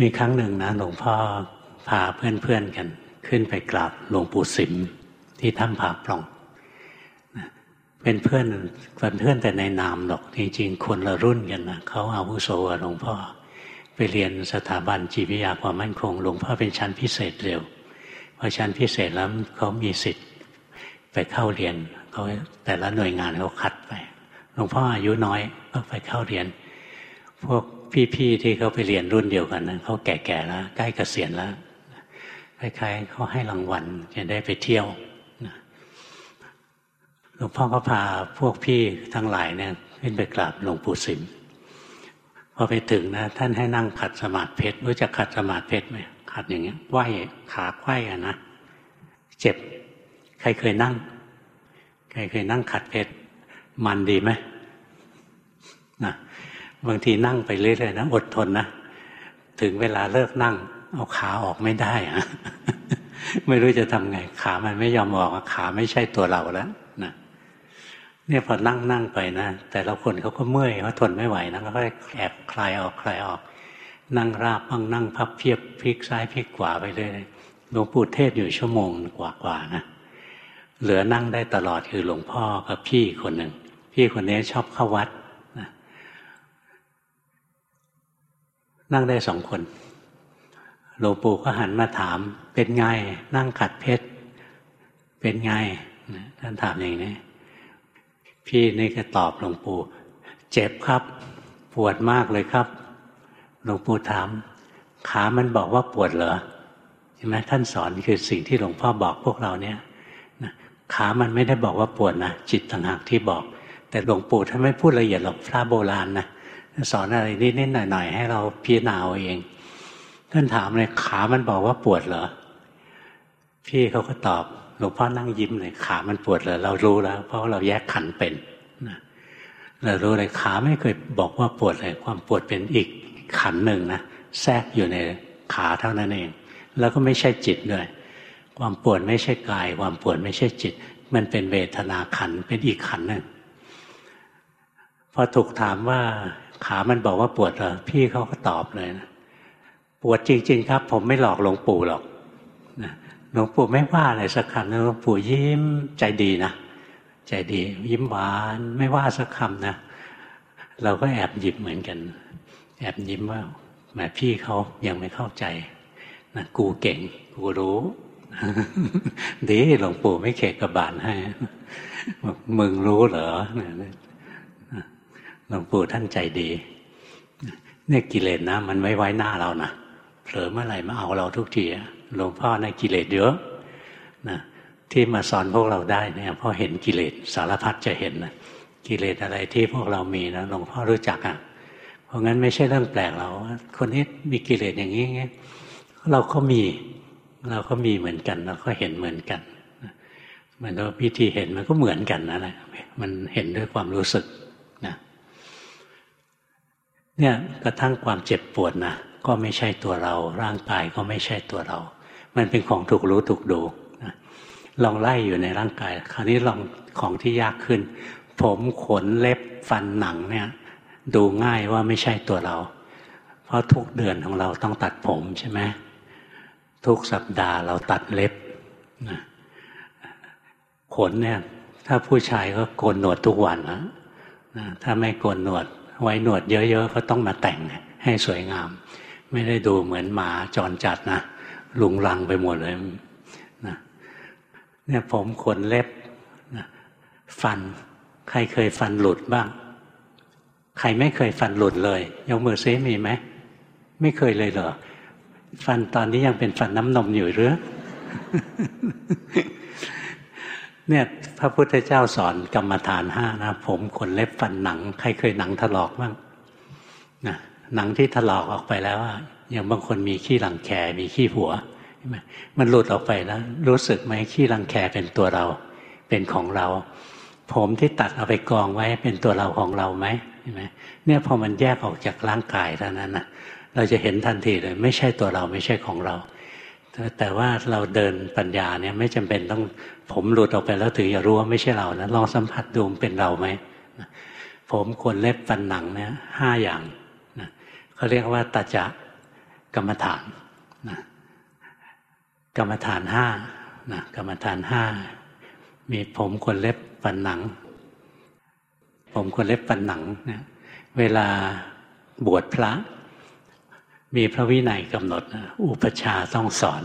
A: มีครั้งหนึ่งนะหลวงพ่อพาเพื่อนๆกัน ขึ้นไปกราบหลวงปู่สิมที่ถ้ำผาปล่องเป็นเพื่อนเป็นเพื่อนแต่ในนามหรอกจริงๆคนละรุ่นกันนะเขาอาวุโสกับหลวงพ่อ ไปเรียนสถาบันจิตวิทยาความมั่นคงหลวงพ่อเป็นชั้นพิเศษเร็วพอชั้นพิเศษแล้วเขามีสิทธิ์ไปเข้าเรียนเขาแต่ละหน่วยงานเขาคัดไปหลวงพ่ออายุน้อยก็ไปเข้าเรียน พวก พี่ๆที่เขาไปเรียนรุ่นเดียวกันนะเขาแก่ๆแล้วใกล้เกษียณแล้วคล้ายๆเขาให้รางวัลจะได้ไปเที่ยวหลวงพ่อก็พาพวกพี่ทั้งหลายเนี่ยขึ้นไปกราบหลวงปู่สิมพอไปถึงนะท่านให้นั่งขัดสมาธิเพชรรู้จักขัดสมาธิเพชรไหมขัดอย่างเงี้ยไหวขาไหวอะนะเจ็บ ใครเคยนั่ง ใครเคยนั่งขัดเพชรมันดีไหม บางทีนั่งไปเรื่อยๆนะอดทนนะถึงเวลาเลิกนั่ง เอาขาออกไม่ได้อะไม่รู้จะทำไง ขามันไม่ยอมออกขาไม่ใช่ตัวเราแล้วนะเนี่ยพอนั่งนั่งไปนะแต่ละคนเขาก็เมื่อยเขาทนไม่ไหวนะก็แอบคลายออกคลายออก นั่งราบบ้างนั่งพับเพียบพลิกซ้ายพลิกขวาไปเลยหลวงปู่เทศอยู่ชั่วโมงกว่าๆนะเหลือนั่งได้ตลอดคือหลวงพ่อกับพี่คนหนึ่งพี่คนนี้ชอบเข้าวัด นั่งได้สองคนหลวงปู่ก็หันมาถาม เป็นไง นั่งขัดเพชร เป็นไง ท่านถามอย่างนี้ พี่นี่ก็ตอบหลวงปู่ เจ็บครับ ปวดมากเลยครับหลวงปู่ถาม ขามันบอกว่าปวดเหรอใช่ไหมท่านสอนคือสิ่งที่หลวงพ่อบอกพวกเราเนี่ยขามันไม่ได้บอกว่าปวดนะจิตต่างหากที่บอก แต่หลวงปู่ท่านไม่พูดละเอียดหรอกพระโบราณนะ สอนอะไรนิดๆหน่อยๆให้เราพิจารณาเองท่านถามเลยขามันบอกว่าปวดเหรอพี่เขาก็ตอบหลวงพ่อนั่งยิ้มเลยขามันปวดเหรอเรารู้แล้ว เพราะเราแยกขันเป็นเรารู้เลยขาไม่เคยบอกว่าปวดเลยความปวดเป็นอีกขันหนึ่งนะแทรกอยู่ในขาเท่านั้นเอง แล้วก็ไม่ใช่จิตด้วยความปวดไม่ใช่กาย ความปวดไม่ใช่จิต มันเป็นเวทนาขันเป็นอีกขันหนึ่งพอถูกถามว่า ขามันบอกว่าปวดเหรอพี่เขาก็ตอบเลยนะปวดจริง ๆ ครับ ผมไม่หลอกหลวงปู่หรอกหลวงปู่ไม่ว่าอะไรสักคำหลวงปู่ยิ้มใจดีนะใจดี ยิ้มหวานไม่ว่าสักคำนะเราก็แอบหยิบเหมือนกัน แอบยิ้มว่าแม่พี่เขายังไม่เข้าใจนะกูเก่ง กูรู้ดีหลวงปู่ไม่เขกกระบาลให้มึงรู้เหรอ หลวงปู่ท่านใจดีเนี่ยกิเลสนะ มันไม่ไว้หน้าเรานะเผลอเมื่อไหร่มาเอาเราทุกทีหลวงพ่อในกิเลสเยอะนะที่มาสอนพวกเราได้เนี่ยเพราะเห็นกิเลสสารพัดจะเห็นนะกิเลสอะไรที่พวกเรามีนะหลวงพ่อรู้จักอะเพราะงั้นไม่ใช่เรื่องแปลกเราคนนี้มีกิเลสอย่างนี้เงี้ยเราก็มีเราก็มีเหมือนกัน เราก็เห็นเหมือนกันมันก็พิธีเห็นมันก็เหมือนกันนั่นแหละมันเห็นด้วยความรู้สึก เนี่ยกระทั่งความเจ็บปวดนะก็ไม่ใช่ตัวเรา ร่างกายก็ไม่ใช่ตัวเรา มันเป็นของถูกรู้ถูกดูนะลองไล่อยู่ในร่างกาย คราวนี้ลองของที่ยากขึ้น ผมขนเล็บฟันหนังเนี่ยดูง่ายว่าไม่ใช่ตัวเรา เพราะทุกเดือนของเราต้องตัดผมใช่ไหมทุกสัปดาห์เราตัดเล็บนะขนเนี่ยถ้าผู้ชายก็โกนหนวดทุกวันนะนะถ้าไม่โกนหนวด ไว้หนวดเยอะๆก็ต้องมาแต่งให้สวยงาม ไม่ได้ดูเหมือนหมาจรจัดนะลุงลังไปหมดเลยนะเนี่ยผมขนเล็บนะฟัน ใครเคยฟันหลุดบ้าง ใครไม่เคยฟันหลุดเลยยกมือซิมีไหมไม่เคยเลยเหรอฟันตอนนี้ยังเป็นฟันน้ำนมอยู่หรือ เนี่ยพระพุทธเจ้าสอนกรรมฐานห้านะ ผมขนเล็บฟันหนัง ใครเคยหนังถลอกบ้างนะหนังที่ถลอกออกไปแล้วอะย่างบางคนมีขี้หลังแคมีขี้หัวมันหลุดออกไปแล้ว รู้สึกไหมขี้รังแคเป็นตัวเรา เป็นของเรา ผมที่ตัดเอาไปกองไว้เป็นตัวเราของเราไหมใช่ไหมเนี่ยพอมันแยกออกจากร่างกายเท่านั้นนะเราจะเห็นทันทีเลย ไม่ใช่ตัวเราไม่ใช่ของเรา แต่ว่าเราเดินปัญญาเนี่ยไม่จำเป็นต้องผมหลุดออกไปแล้วถึงจะรู้ว่าไม่ใช่เรานะลองสัมผัสดูเป็นเราไหมผมควรเล็บฟันหนังเนี่ยห้าอย่างนะเขาเรียกว่าตาจะกรรมฐานนะกรรมฐานห้านะกรรมฐานห้ามีผมควรเล็บฟันหนัง ผมควรเล็บฟันหนังเนี่ยเวลาบวชพระ มีพระวินัยกำหนดนะอุปชาต้องสอน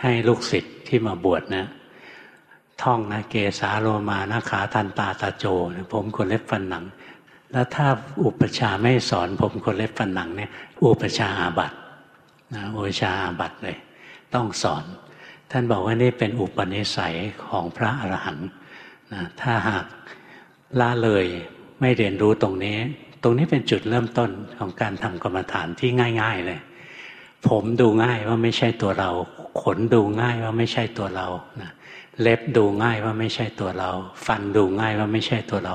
A: ให้ลูกศิษย์ที่มาบวชนะท่องนะเกสาโลมานะขาทันตาตาโจนะผมคนเล็บฟันหนัง แล้วถ้าอุปชาไม่สอนผมคนเล็บฟันหนังเนี่ยอุปชาอาบัตนะอุปชาอาบัตเลย ต้องสอน ท่านบอกว่านี่เป็นอุปนิสัยของพระอรหันต์นะถ้าหากละเลยไม่เรียนรู้ตรงนี้ ตรงนี้เป็นจุดเริ่มต้นของการทำกรรมฐานที่ง่าย ๆ เลย ผมดูง่ายว่าไม่ใช่ตัวเรา ขนดูง่ายว่าไม่ใช่ตัวเรานะเล็บดูง่ายว่าไม่ใช่ตัวเรา ฟันดูง่ายว่าไม่ใช่ตัวเรา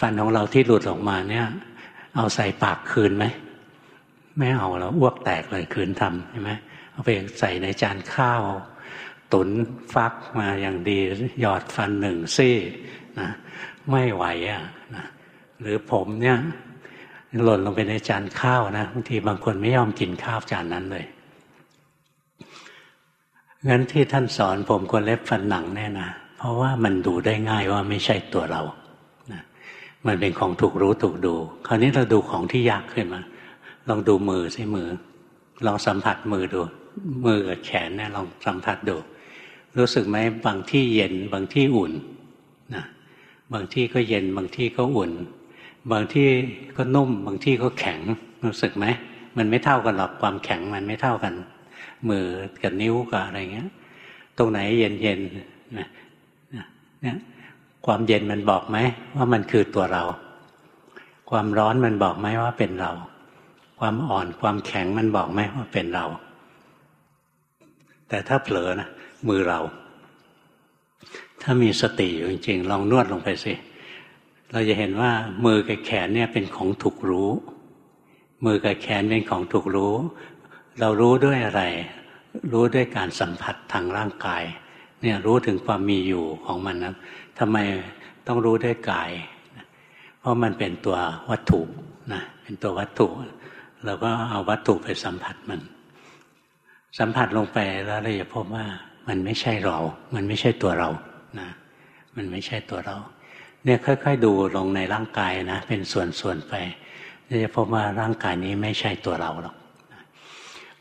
A: ฟันของเราที่หลุดออกมาเนี่ย เอาใส่ปากคืนไหมไม่เอาเราอ้วกแตกเลยคืนทำใช่ไหมเอาไปใส่ในจานข้าว ตุนฟักมาอย่างดีหยอดฟันหนึ่งซี่นะไม่ไหวอะนะ หรือผมเนี่ยหล่นลงไปในจานข้าวนะบางทีบางคนไม่ยอมกินข้าวจานนั้นเลยงั้นที่ท่านสอนผมคนเล็บฟันหนังแน่นะเพราะว่ามันดูได้ง่ายว่าไม่ใช่ตัวเรานะมันเป็นของถูกรู้ถูกดู คราวนี้เราดูของที่ยากขึ้นมา ลองดูมือสิมือ ลองสัมผัสมือดู มือกับแขนเนี่ยลองสัมผัสดู รู้สึกไหมบางที่เย็น บางที่อุ่นนะบางที่ก็เย็นบางที่ก็อุ่น บางที่ก็นุ่ม บางที่ก็แข็งรู้สึกไหมมันไม่เท่ากันหรอกความแข็งมันไม่เท่ากัน มือกับนิ้วกับอะไรเงี้ย ตรงไหนเย็นเย็นนะเนี่ยความเย็นมันบอกไหมว่ามันคือตัวเรา ความร้อนมันบอกไหมว่าเป็นเรา ความอ่อนความแข็งมันบอกไหมว่าเป็นเรา แต่ถ้าเผลอนะมือเรา ถ้ามีสติอยู่จริงๆลองนวดลงไปสิเเราจะเห็นว่ามือกับแขนเนี่ยเป็นของถูกรู้ มือกับแขนเป็นของถูกรู้ เรารู้ด้วยอะไร รู้ด้วยการสัมผัสทางร่างกาย เนี่ยรู้ถึงความมีอยู่ของมันนะทำไมต้องรู้ด้วยกาย เพราะมันเป็นตัววัตถุนะเป็นตัววัตถุเราก็เอาวัตถุไปสัมผัสมัน สัมผัสลงไปแล้วเราจะพบว่ามันไม่ใช่เรา มันไม่ใช่ตัวเรานะมันไม่ใช่ตัวเรา เนี่ยค่อย ๆ ดูลงในร่างกายนะ เป็นส่วนๆไปจะพบว่าร่างกายนี้ไม่ใช่ตัวเราหรอก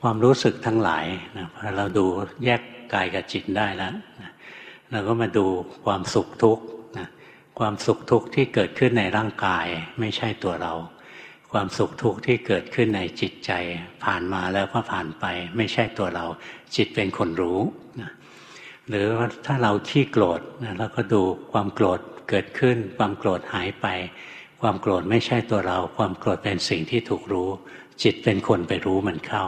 A: ความรู้สึกทั้งหลายนะพอเราดูแยกกายกับจิตได้แล้วนะเราก็มาดูความสุขทุกข์นะความสุขทุกข์ที่เกิดขึ้นในร่างกายไม่ใช่ตัวเรา ความสุขทุกข์ที่เกิดขึ้นในจิตใจ ผ่านมาแล้วก็ผ่านไป ไม่ใช่ตัวเรา จิตเป็นคนรู้นะหรือว่าถ้าเราขี้โกรธนะเราก็ดูความโกรธ เกิดขึ้น ความโกรธหายไป ความโกรธไม่ใช่ตัวเรา ความโกรธเป็นสิ่งที่ถูกรู้ จิตเป็นคนไปรู้มันเข้า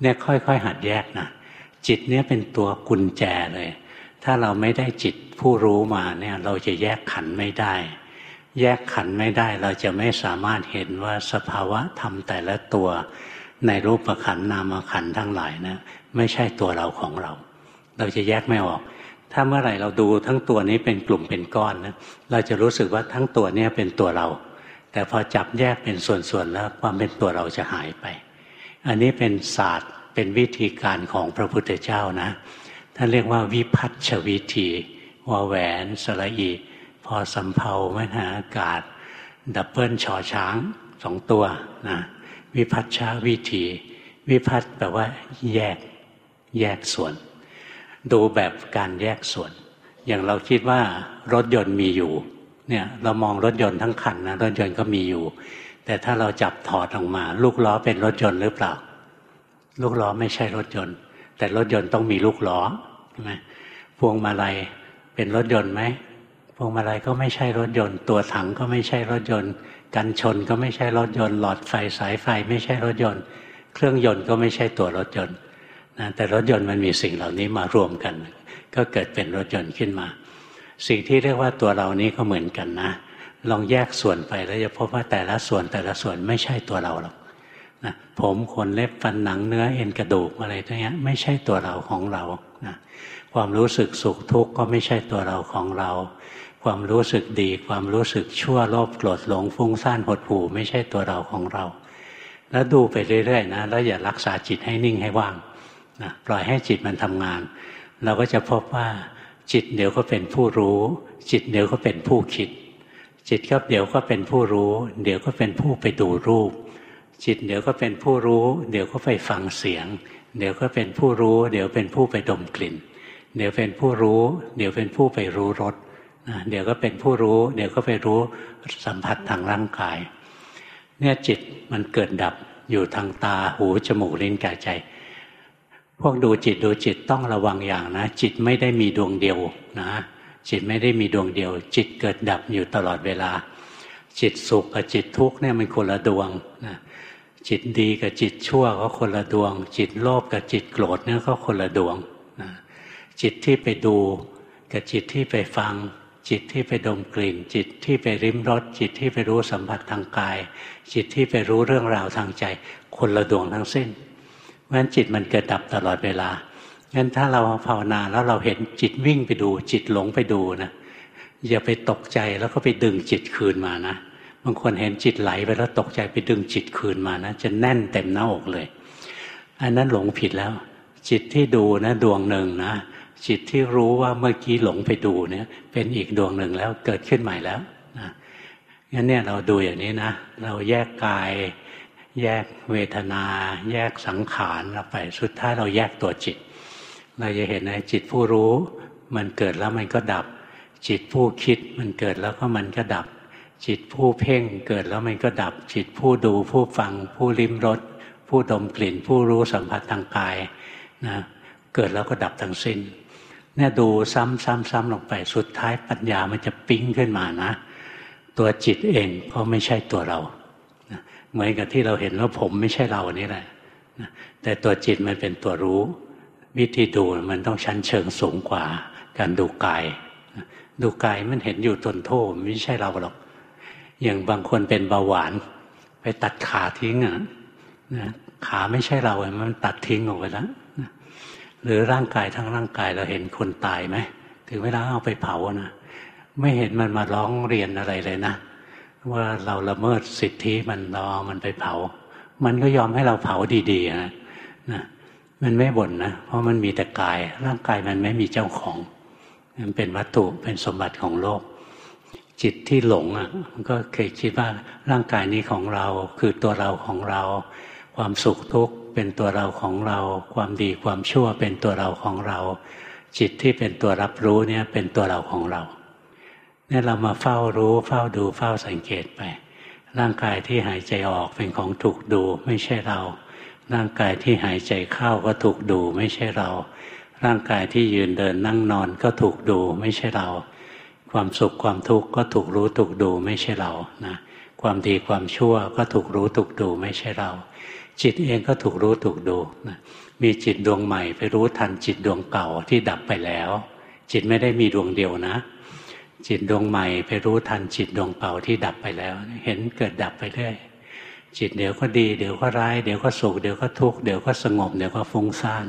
A: เนี่ยค่อยๆ หัดแยกนะจิตเนี่ยเป็นตัวกุญแจเลย ถ้าเราไม่ได้จิตผู้รู้มาเนี่ยเราจะแยกขันไม่ได้ แยกขันไม่ได้เราจะไม่สามารถเห็นว่าสภาวะธรรมแต่ละตัว ในรูปขันนามขันทั้งหลายนะไม่ใช่ตัวเราของเรา เราจะแยกไม่ออก ถ้าเมื่อไหร่เราดูทั้งตัวนี้เป็นกลุ่มเป็นก้อนนะเราจะรู้สึกว่าทั้งตัวนี้เป็นตัวเรา แต่พอจับแยกเป็นส่วนๆแล้วความเป็นตัวเราจะหายไป อันนี้เป็นศาสตร์เป็นวิธีการของพระพุทธเจ้านะท่านเรียกว่าวิพัฒชวิธีวาแหวนสระอีพอสำเพามหาอากาศ ดับเบิลชอช้างสองตัวนะวิพัฒชาวิธี วิพัฒแปลว่า แยกแยกส่วน ดูแบบการแยกส่วน อย่างเราคิดว่ารถยนต์มีอยู่เนี่ยเรามองรถยนต์ทั้งคันนะรถยนต์ก็มีอยู่ แต่ถ้าเราจับถอดออกมา ลูกล้อเป็นรถยนต์หรือเปล่า ลูกล้อไม่ใช่รถยนต์ แต่รถยนต์ต้องมีลูกล้อใช่ไหมพวงมาลัยเป็นรถยนต์ไหมพวงมาลัยก็ไม่ใช่รถยนต์ ตัวถังก็ไม่ใช่รถยนต์ กันชนก็ไม่ใช่รถยนต์ หลอดไฟสายไฟไม่ใช่รถยนต์ เครื่องยนต์ก็ไม่ใช่ตัวรถยนต์ นะแต่รถยนต์มันมีสิ่งเหล่านี้มารวมกัน ก็เกิดเป็นรถยนต์ขึ้นมา สิ่งที่เรียกว่าตัวเรานี้ก็เหมือนกันนะ ลองแยกส่วนไปแล้วจะพบว่าแต่ละส่วนแต่ละส่วนไม่ใช่ตัวเราหรอกนะผมขนเล็บฟันหนังเนื้อเอ็นกระดูกอะไรทั้งนี้ไม่ใช่ตัวเราของเรานะความรู้สึกสุขทุกข์ก็ไม่ใช่ตัวเราของเรา ความรู้สึกดี ความรู้สึกชั่วโลภโกรธหลงฟุ้งซ่านหดหู่ไม่ใช่ตัวเราของเรา แล้วดูไปเรื่อยๆนะแล้วอย่ารักษาจิตให้นิ่งให้ว่าง นะปล่อยให้จิตมันทำงาน เราก็จะพบว่า จิตเดี๋ยวก็เป็นผู้รู้ จิตเดี๋ยวก็เป็นผู้คิด จิตก็เดี๋ยวก็เป็นผู้รู้ เดี๋ยวก็เป็นผู้ไปดูรูป จิตเดี๋ยวก็เป็นผู้รู้ เดี๋ยวก็ไปฟังเสียง เดี๋ยวก็เป็นผู้รู้ เดี๋ยวเป็นผู้ไปดมกลิ่น เดี๋ยวเป็นผู้รู้ เดี๋ยวเป็นผู้ไปรู้รสเดี๋ยวก็เป็นผู้รู้ เดี๋ยวก็ไปรู้สัมผัสทางร่างกาย เนี่ยจิตมันเกิดดับอยู่ทางตาหูจมูกลิ้นกายใจ พวกดูจิตดูจิตต้องระวังอย่างนะ จิตไม่ได้มีดวงเดียวนะ จิตไม่ได้มีดวงเดียว จิตเกิดดับอยู่ตลอดเวลา จิตสุขกับจิตทุกข์เนี่ยมันคนละดวงนะจิตดีกับจิตชั่วก็คนละดวง จิตโลภกับจิตโกรธเนี่ยก็คนละดวงนะจิตที่ไปดูกับจิตที่ไปฟัง จิตที่ไปดมกลิ่น จิตที่ไปริมรสจิตที่ไปรู้สัมผัสทางกาย จิตที่ไปรู้เรื่องราวทางใจ คนละดวงทั้งสิ้น เพราะฉะนั้นจิตมันเกิดดับตลอดเวลา งั้นถ้าเราภาวนาแล้วเราเห็นจิตวิ่งไปดู จิตหลงไปดูนะอย่าไปตกใจแล้วก็ไปดึงจิตคืนมานะบางคนเห็นจิตไหลไปแล้วตกใจไปดึงจิตคืนมานะจะแน่นเต็มหน้าอกเลย อันนั้นหลงผิดแล้ว จิตที่ดูนะดวงหนึ่งนะจิตที่รู้ว่าเมื่อกี้หลงไปดูเนี่ย เป็นอีกดวงหนึ่งแล้วเกิดขึ้นใหม่แล้วนะงั้นเนี่ยเราดูอย่างนี้นะ เราแยกกาย แยกเวทนา แยกสังขารเราไปสุดท้ายเราแยกตัวจิต เราจะเห็นนะจิตผู้รู้ มันเกิดแล้วมันก็ดับ จิตผู้คิดมันเกิดแล้วก็มันก็ดับ จิตผู้เพ่งเกิดแล้วมันก็ดับ จิตผู้ดูผู้ฟัง ผู้ลิ้มรสผู้ดมกลิ่น ผู้รู้สัมผัสทางกายนะเกิดแล้วก็ดับทั้งสิ้นเนี่ยดูซ้ำๆๆลงไปสุดท้ายปัญญามันจะปิ้งขึ้นมานะ ตัวจิตเองก็ไม่ใช่ตัวเรา เหมือนกับที่เราเห็นว่าผมไม่ใช่เรานี่แหละแต่ตัวจิตมันเป็นตัวรู้ วิธีดูมันต้องชั้นเชิงสูงกว่า การดูกาย ดูกายมันเห็นอยู่ทนโทษไม่ใช่เราหรอก อย่างบางคนเป็นเบาหวาน ไปตัดขาทิ้งอะขาไม่ใช่เรามันตัดทิ้งออกไปแล้วหรือร่างกายทั้งร่างกายเราเห็นคนตายไหมถึงเวลาเอาไปเผานะไม่เห็นมันมาร้องเรียนอะไรเลยนะ ว่าเราละเมิดสิทธิมันรอมันไปเผา มันก็ยอมให้เราเผาดีๆนะนะมันไม่บ่นนะ เพราะมันมีแต่กาย ร่างกายมันไม่มีเจ้าของ มันเป็นวัตถุเป็นสมบัติของโลก จิตที่หลงอะมันก็เคยคิดว่าร่างกายนี้ของเราคือตัวเราของเรา ความสุขทุกข์เป็นตัวเราของเรา ความดีความชั่วเป็นตัวเราของเรา จิตที่เป็นตัวรับรู้เนี่ยเป็นตัวเราของเรา นี่ยเรามาเฝ้ารู้เฝ้าดูเฝ้าสังเกตไป ร่างกายที่หายใจออกเป็นของถูกดูไม่ใช่เรา ร่างกายที่หายใจเข้าก็ถูกดูไม่ใช่เรา ร่างกายที่ยืนเดินนั่งนอนก็ถูกดูไม่ใช่เรา ความสุขความทุกข์ก็ถูกรู้ถูกดูไม่ใช่เรานะความดีความชั่วก็ถูกรู้ถูกดูไม่ใช่เรา จิตเองก็ถูกรู้ถูกดูนะมีจิตดวงใหม่ไปรู้ทันจิตดวงเก่าที่ดับไปแล้ว จิตไม่ได้มีดวงเดียวนะ จิตดวงใหม่ไปรู้ทันจิตดวงเก่าที่ดับไปแล้ว เห็นเกิดดับไปเรื่อยจิตเดี๋ยวก็ดีเดี๋ยวก็ร้ายเดี๋ยวก็สุขเดี๋ยวก็ทุกข์เดี๋ยวก็สงบเดี๋ยวก็ฟุ้งซ่าน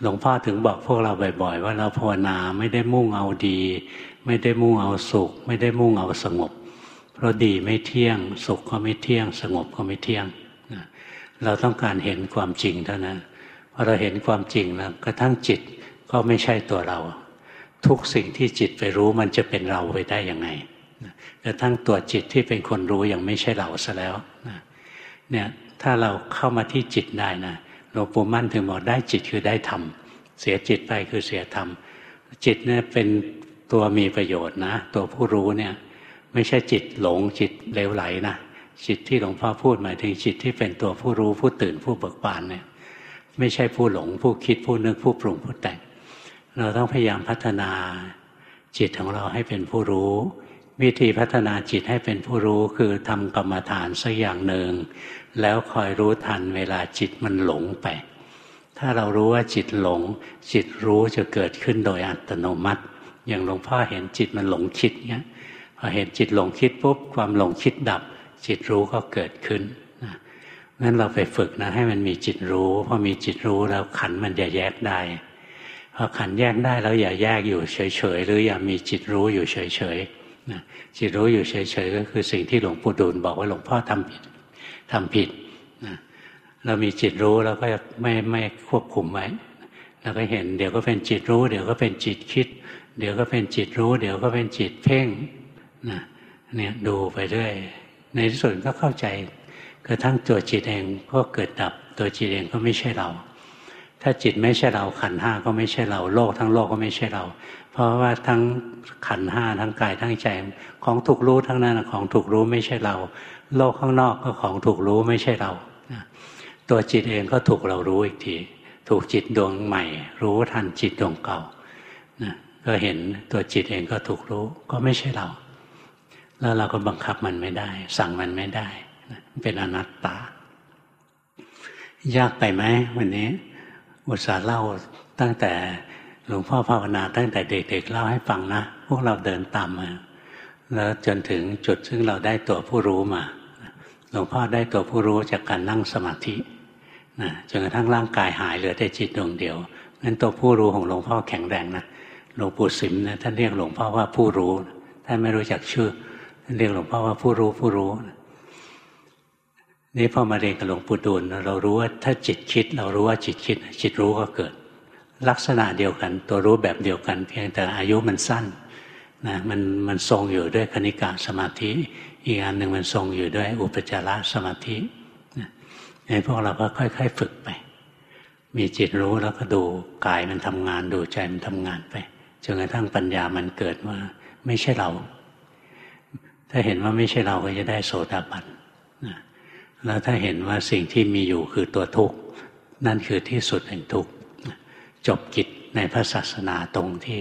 A: หลวงพ่อถึงบอกพวกเราบ่อยๆ ว่าเราภาวนาไม่ได้มุ่งเอาดี ไม่ได้มุ่งเอาสุข ไม่ได้มุ่งเอาสงบ เพราะดีไม่เที่ยง สุขก็ไม่เที่ยง สงบก็ไม่เที่ยงเราต้องการเห็นความจริงเท่านั้นพอเราเห็นความจริงแล้วกระทั่งจิตก็ไม่ใช่ตัวเรา ทุกสิ่งที่จิตไปรู้มันจะเป็นเราไปได้ยังไงกระทั่งตัวจิตที่เป็นคนรู้ยังไม่ใช่เราซะแล้วเนี่ยถ้าเราเข้ามาที่จิตได้นะหลวงปู่มั่นถึงบอกได้จิตคือได้ธรรมเสียจิตไปคือเสียธรรมจิตเนี่ยเป็นตัวมีประโยชน์นะ ตัวผู้รู้เนี่ย ไม่ใช่จิตหลงจิตเลวไหลนะจิตที่หลวงพ่อพูดหมายถึงจิตที่เป็นตัวผู้รู้ผู้ตื่นผู้เบิกบานเนี่ย ไม่ใช่ผู้หลงผู้คิดผู้นึกผู้ปรุงผู้แต่ง เราต้องพยายามพัฒนาจิตของเราให้เป็นผู้รู้ วิธีพัฒนาจิตให้เป็นผู้รู้คือทำกรรมฐานสักอย่างหนึ่งแล้วคอยรู้ทันเวลาจิตมันหลงไป ถ้าเรารู้ว่าจิตหลง จิตรู้จะเกิดขึ้นโดยอัตโนมัติ อย่างหลวงพ่อเห็นจิตมันหลงคิดเนี้ยพอเห็นจิตหลงคิดปุ๊บความหลงคิดดับ จิตรู้ก็เกิดขึ้นนั้นเราไปฝึกนะให้มันมีจิตรู้พอมีจิตรู้แล้วขันมันจะแยกได้ พอขันแยกได้แล้วอย่าแยกอยู่เฉยๆหรืออย่ามีจิตรู้อยู่เฉยๆนะจิตรู้อยู่เฉยๆก็คือสิ่งที่หลวงปู่ดูลบอกว่าหลวงพ่อทำผิดทำผิดนะเรามีจิตรู้แล้วก็ไม่ไม่ควบคุมไว้เราก็เห็นเดี๋ยวก็เป็นจิตรู้ เดี๋ยวก็เป็นจิตคิด เดี๋ยวก็เป็นจิตรู้ เดี๋ยวก็เป็นจิตเพ่งนะเนี่ยดูไปเรื่อยในที่สุดก็เข้าใจกระทั่งตัวจิตเองก็เกิดดับตัวจิตเองก็ไม่ใช่เรา ถ้าจิตไม่ใช่เราขันห้าก็ไม่ใช่เราโลกทั้งโลกก็ไม่ใช่เรา เพราะว่าทั้งขันห้าทั้งกายทั้งใจของถูกรู้ทั้งนั้นของถูกรู้ไม่ใช่เรา โลกข้างนอกก็ของถูกรู้ไม่ใช่เราตัวจิตเองก็ถูกเรารู้อีกทีถูกจิตดวงใหม่ รู้ทันจิตดวงเก่านะก็เห็นตัวจิตเองก็ถูกรู้ก็ไม่ใช่เรา แล้วเราก็บังคับมันไม่ได้ สั่งมันไม่ได้ เป็นอนัตตา ยากไปไหมวันนี้ อุตส่าห์เล่าตั้งแต่หลวงพ่อภาวนาตั้งแต่เด็กๆเล่าให้ฟังนะ พวกเราเดินตามมาแล้วจนถึงจุดซึ่งเราได้ตัวผู้รู้มาหลวงพ่อได้ตัวผู้รู้จากการนั่งสมาธินะจนกระทั่งร่างกายหายเหลือแต่จิตดวงเดียวนั้นตัวผู้รู้ของหลวงพ่อแข็งแรงนะหลวงปู่สิมนะท่านเรียกหลวงพ่อว่าผู้รู้ท่านไม่รู้จักชื่อท่านเรียกหลวงพ่อว่าผู้รู้ผู้รู้นี่ นี้พอมาเรียนกับหลวงปู่ดูลเรารู้ว่าถ้าจิตคิด เรารู้ว่าจิตคิด จิตรู้ก็เกิด ลักษณะเดียวกัน ตัวรู้แบบเดียวกัน เพียงแต่อายุมันสั้นนะมันมันทรงอยู่ด้วยคณิกาสมาธิ อีกอันหนึ่งมันทรงอยู่ด้วยอุปจารสมาธินะงั้นพวกเราก็ค่อย ๆ ฝึกไป มีจิตรู้แล้วก็ดูกายมันทำงาน ดูใจมันทำงานไปจนกระทั่งปัญญามันเกิดว่า ไม่ใช่เรา ถ้าเห็นว่าไม่ใช่เราก็จะได้โสดาบัน แล้วถ้าเห็นว่าสิ่งที่มีอยู่คือตัวทุกข์นั่นคือที่สุดแห่งทุกข์จบกิจในพระศาสนาตรงที่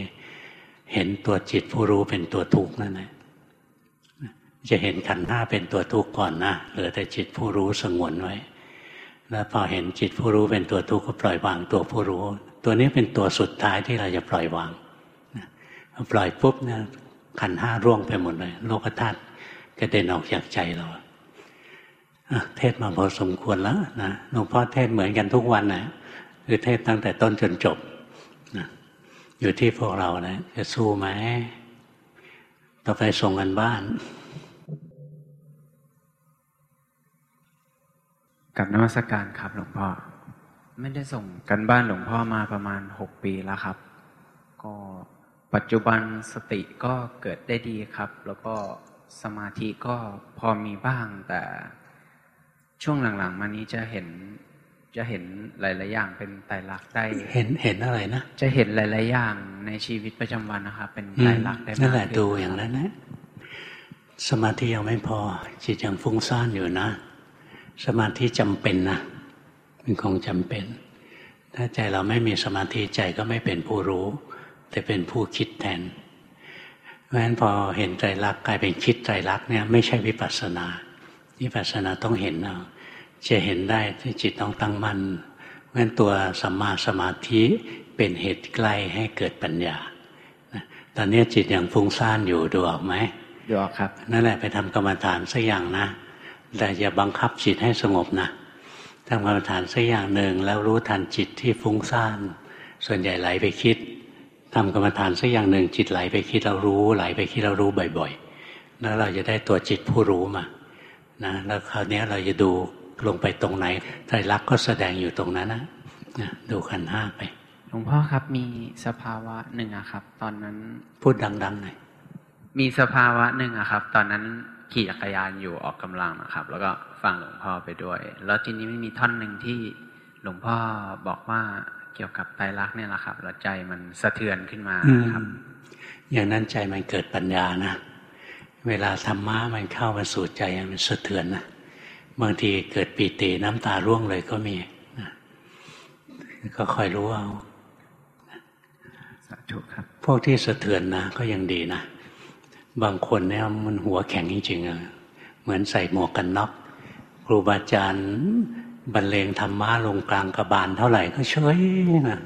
A: เห็นตัวจิตผู้รู้เป็นตัวทุกข์นั่นแหละจะเห็นขันธ์ห้าเป็นตัวทุกข์ก่อนนะเหลือแต่จิตผู้รู้สงวนไว้ แล้วพอเห็นจิตผู้รู้เป็นตัวทุกข์ก็ปล่อยวางตัวผู้รู้ ตัวนี้เป็นตัวสุดท้ายที่เราจะปล่อยวางพอปล่อยปุ๊บเนี่ยขันห้าร่วงไปหมดเลย โลกธาตุกระเด็นออกจากใจเรา เทศมาพอสมควรแล้วนะหลวงพ่อเทศเหมือนกันทุกวันนะคือเทศตั้งแต่ต้นจนจบนะอยู่ที่พวกเรานะจะสู้ไหมต่อไปส่งกันบ้าน
B: กับนวัตการครับ หลวงพ่อ ไม่ได้ส่งกันบ้านหลวงพ่อมาประมาณหกปีแล้วครับ ก็ปัจจุบันสติก็เกิดได้ดีครับ แล้วก็สมาธิก็พอมีบ้างแต่ ช่วงหลังๆ มานี้จะเห็นจะเห็นหลาย ๆ อย่างเป็นไตรลักษณ์ได้
A: เห็นเห็นอะไรนะ
B: จะเห็นหลาย ๆ อย่างในชีวิตประจำวันนะครับเป็นไตรลักษณ์ได้
A: นั่นแหละดูอย่างนั้นนะสมาธิยังไม่พอ จิตยังฟุ้งซ่านอยู่นะ สมาธิจำเป็นนะเป็นของจำเป็น ถ้าใจเราไม่มีสมาธิใจก็ไม่เป็นผู้รู้ แต่เป็นผู้คิดแทนเพราะฉะนั้นพอเห็นใจรักกลายเป็นคิดใจรักเนี่ยไม่ใช่วิปัสสนา วิปัสสนาต้องเห็นเอาจะเห็นได้ที่จิตต้องตั้งมัน่นเพราะฉะนั้นตัวสัมมาสมาธิเป็นเหตุใกล้ให้เกิดปัญญาตอนนี้จิตยังฟุ้งซ่านอยู่ดูออกไหม
B: ดูออกครับ
A: นั่นแหละไปทำกรรมฐานสักอย่างนะ แต่อย่าบังคับจิตให้สงบนะทำกรรมฐานสักอย่างหนึ่งแล้วรู้ทันจิตที่ฟุ้งซ่าน ส่วนใหญ่ไหลไปคิดทำกรรมฐานสักอย่างหนึ่งจิตไหลไปคิดเรารู้ ไหลไปคิดเรารู้บ่อย ๆ แล้วเราจะได้ตัวจิตผู้รู้มา นะแล้วคราวนี้เราจะดูลงไปตรงไหนไตรลักษณ์ก็แสดงอยู่ตรงนั้นนะนะดูขันห้าไป
B: หลวงพ่อครับมีสภาวะหนึ่งอะครับ ตอนนั้น
A: พูดดังๆหน่อย
B: มีสภาวะหนึ่งอะครับ ตอนนั้นขี่จักรยานอยู่ออกกำลังนะครับ แล้วก็ฟังหลวงพ่อไปด้วย แล้วทีนี้ไม่มีท่อนหนึ่งที่หลวงพ่อบอกว่าเกี่ยวกับไตรลักษณ์เนี่ยแหละครับ แล้วใจมันสะเทือนขึ้นมาครับ
A: อย่างนั้นใจมันเกิดปัญญานะ เวลาธรรมะมันเข้ามาสู่ใจมันสะเทือนนะบางทีเกิดปีติน้ำตาร่วงเลยก็มีนะก็คอยรู้เอา
B: สาธุครับ
A: พวกที่สะเทือนนะ ก็ยังดีนะ บางคนเนี่ยมันหัวแข็งจริงๆอะเหมือนใส่หมวกกันน็อกครูบาอาจารย์บรรเลงธรรมะลงกลางกระบาลเท่าไหร่ก็เฉยนะ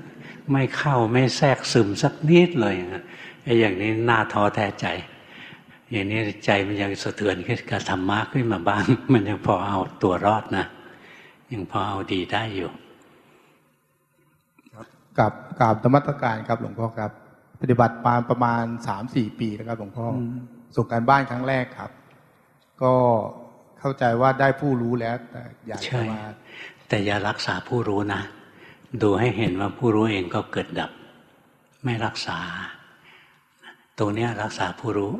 A: ไม่เข้าไม่แทรกซึมสักนิดเลยไอ้อย่างนี้น่าท้อแท้ใจ อย่างนี้ใจมันยังสะเทือนขึ้นกับธรรมะขึ้นมาบ้าง มันยังพอเอาตัวรอดนะยังพอเอาดีได้อยู่
C: กับกาบธรรมตการครับหลวงพ่อครับ ปฏิบัติมาประมาณสามสี่ปีแล้วครับหลวงพ่อส่งการบ้านครั้งแรกครับ ก็เข้าใจว่าได้ผู้รู้แล้วแต่อยากจะมา
A: แต่อย่ารักษาผู้รู้นะ ดูให้เห็นว่าผู้รู้เองก็เกิดดับ ไม่รักษา ตรงนี้รักษาผู้รู้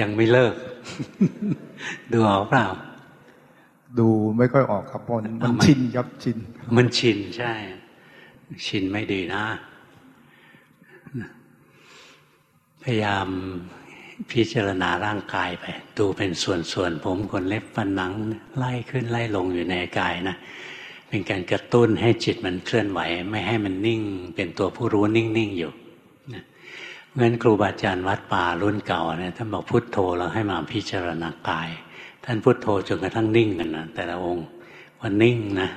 A: ยังไม่เลิก ดูออกเปล่า
C: ดูไม่ค่อยออกครับพอนมันชินครับชิน
A: มันชินใช่ ชินไม่ดีนะ พยายามพิจารณาร่างกายไปดูเป็นส่วนๆผมขนเล็บฟันหนัง ไล่ขึ้นไล่ลงอยู่ในกายนะเป็นการกระตุ้นให้จิตมันเคลื่อนไหว ไม่ให้มันนิ่ง เป็นตัวผู้รู้นิ่งๆอยู่ เพราะฉะนั้นครูบาอาจารย์วัดป่ารุ่นเก่าเนี่ยท่านบอกพุทโธเราให้มาพิจารณากาย ท่านพุทโธจนกระทั่งนิ่งกันนะแต่ละองค์พอนิ่งนะ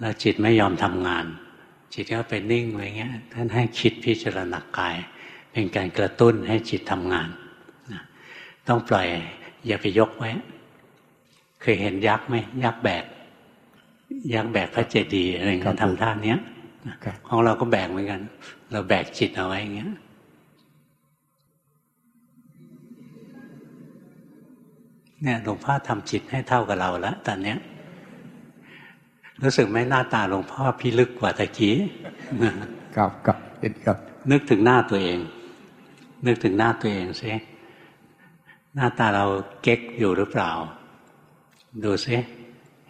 A: แล้วจิตไม่ยอมทำงาน จิตก็ไปนิ่งอะไรเงี้ย ท่านให้คิดพิจารณากาย เป็นการกระตุ้นให้จิตทำงานนะต้องปล่อยอย่าไปยกไว้ เคยเห็นยักษ์ไหมยักษ์แบกยักษ์แบกพระเจดีย์อะไรเงี้ยทำท่าเนี้ยของเราก็แบกเหมือนกัน เราแบกจิตเอาไว้อย่างเงี้ย เนี่ยหลวงพ่อทำจิตให้เท่ากับเราแล้วตอนเนี้ยรู้สึกไหมหน้าตาหลวงพ่อพิลึกกว่าตะกี้
C: ครับครับเห็นครับ
A: นึกถึงหน้าตัวเอง นึกถึงหน้าตัวเองสิหน้าตาเราเก๊กอยู่หรือเปล่า ดูซิ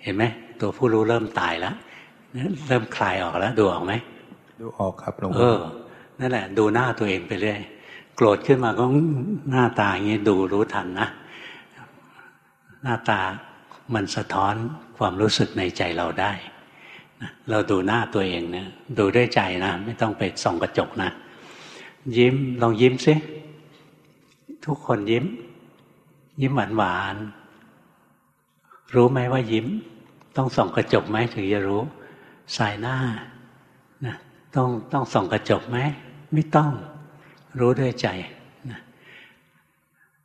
A: เห็นไหมตัวผู้รู้เริ่มตายแล้วเริ่มคลายออกแล้ว ดูออกไหม
C: ดูออกครับหลวง
A: พ่อเออนั่นแหละ ดูหน้าตัวเองไปเรื่อยโกรธขึ้นมาก็หน้าตาอย่างนี้ดูรู้ทันนะ หน้าตามันสะท้อนความรู้สึกในใจเราได้ เราดูหน้าตัวเองเนะดูด้วยใจนะ ไม่ต้องไปส่องกระจกนะ ยิ้มลองยิ้มซิทุกคนยิ้ม ยิ้มหวานหวานรู้ไหมว่ายิ้ม ต้องส่องกระจกไหมถึงจะรู้ สายหน้านะต้องต้องส่องกระจกไหมไม่ต้องรู้ด้วยใจนะ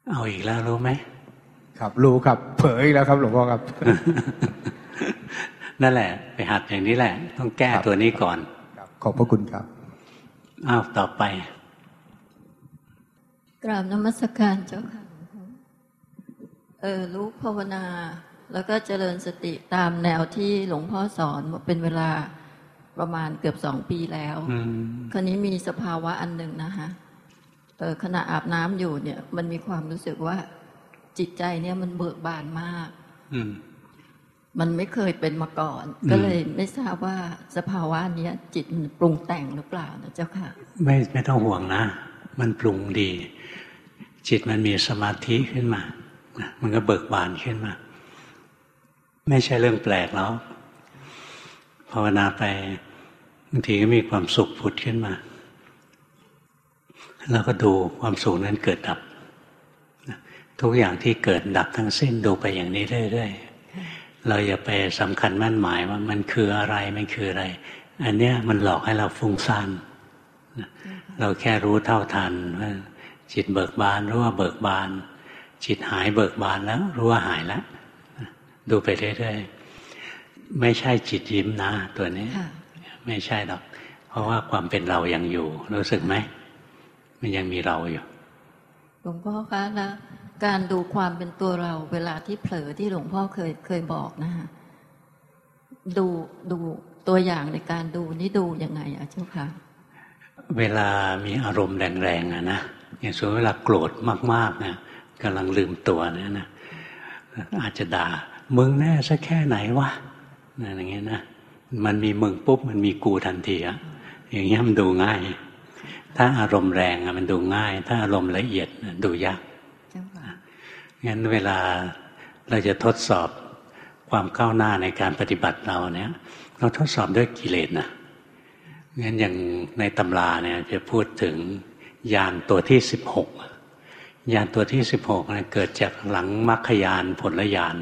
A: เอาอีกแล้วรู้ไหม
C: ครับรู้ครับ เผยแล้วครับ หลวงพ่อครับ
A: นั่นแหละ ไปหัดอย่างนี้แหละ ต้องแก้ตัวนี้ก่อน
C: ขอบพระคุณครับ
A: อ้าวต่อไป
D: กราบนมัสการเจ้าค่ะเออรู้ภาวนา แล้วก็เจริญสติตามแนวที่หลวงพ่อสอนเป็นเวลาประมาณเกือบสองปีแล้วคราวนี้มีสภาวะอันหนึ่งนะคะเออขณะอาบน้ำอยู่เนี่ย มันมีความรู้สึกว่า จิตใจเนี่ยมันเบิกบานมาก
A: อื
D: มันไม่เคยเป็นมาก่อน ก็เลยไม่ทราบว่าสภาวะนี้จิตมันปรุงแต่งหรือเปล่านะเจ้าค่ะ
A: ไม่ไม่ต้องห่วงนะ มันปรุงดี จิตมันมีสมาธิขึ้นมามันก็เบิกบานขึ้นมา ไม่ใช่เรื่องแปลกแล้วภาวนาไปบางทีก็มีความสุขผุดขึ้นมา แล้วก็ดูความสุขนั้นเกิดดับ ทุกอย่างที่เกิดดับทั้งสิ้นดูไปอย่างนี้เรื่อยๆเราอย่าไปสำคัญมั่นหมายว่ามันคืออะไรมันคืออะไร อันเนี้ยมันหลอกให้เราฟุ้งซ่านเราแค่รู้เท่าทันว่าจิตเบิกบานรู้ว่าเบิกบาน จิตหายเบิกบานแล้วรู้ว่าหายแล้วดูไปเรื่อยๆไม่ใช่จิตยิ้มนะตัวนี้ ไม่ใช่หรอก เพราะว่าความเป็นเรายังอยู่ รู้สึกไหมมันยังมีเราอยู่
D: หลวงพ่อคะแล้ว การดูความเป็นตัวเราเวลาที่เผลอที่หลวงพ่อเคยเคยบอกนะฮะดูดูตัวอย่างในการดูนี่ดูยังไงอะเจ้าคะ
A: เวลามีอารมณ์แรงๆอะนะอย่างสมมติเวลาโกรธมากๆนะกำลังลืมตัวนี่ยนะอาจจะด่ามึงแน่สักแค่ไหนวะนั่นอย่างเงี้ยนะมันมีมึงปุ๊บมันมีกูทันทีอะอย่างเงี้ยมันดูง่าย ถ้าอารมณ์แรงอะมันดูง่าย ถ้าอารมณ์ละเอียดดูยาก งั้นเวลาเราจะทดสอบความก้าวหน้าในการปฏิบัติเราเนี่ย เราทดสอบด้วยกิเลสนะงั้นอย่างในตำราเนี่ยจะพูดถึงยานตัวที่สิบหกยานตัวที่สิบหกเกิดจากหลังมรรคยานผลยาน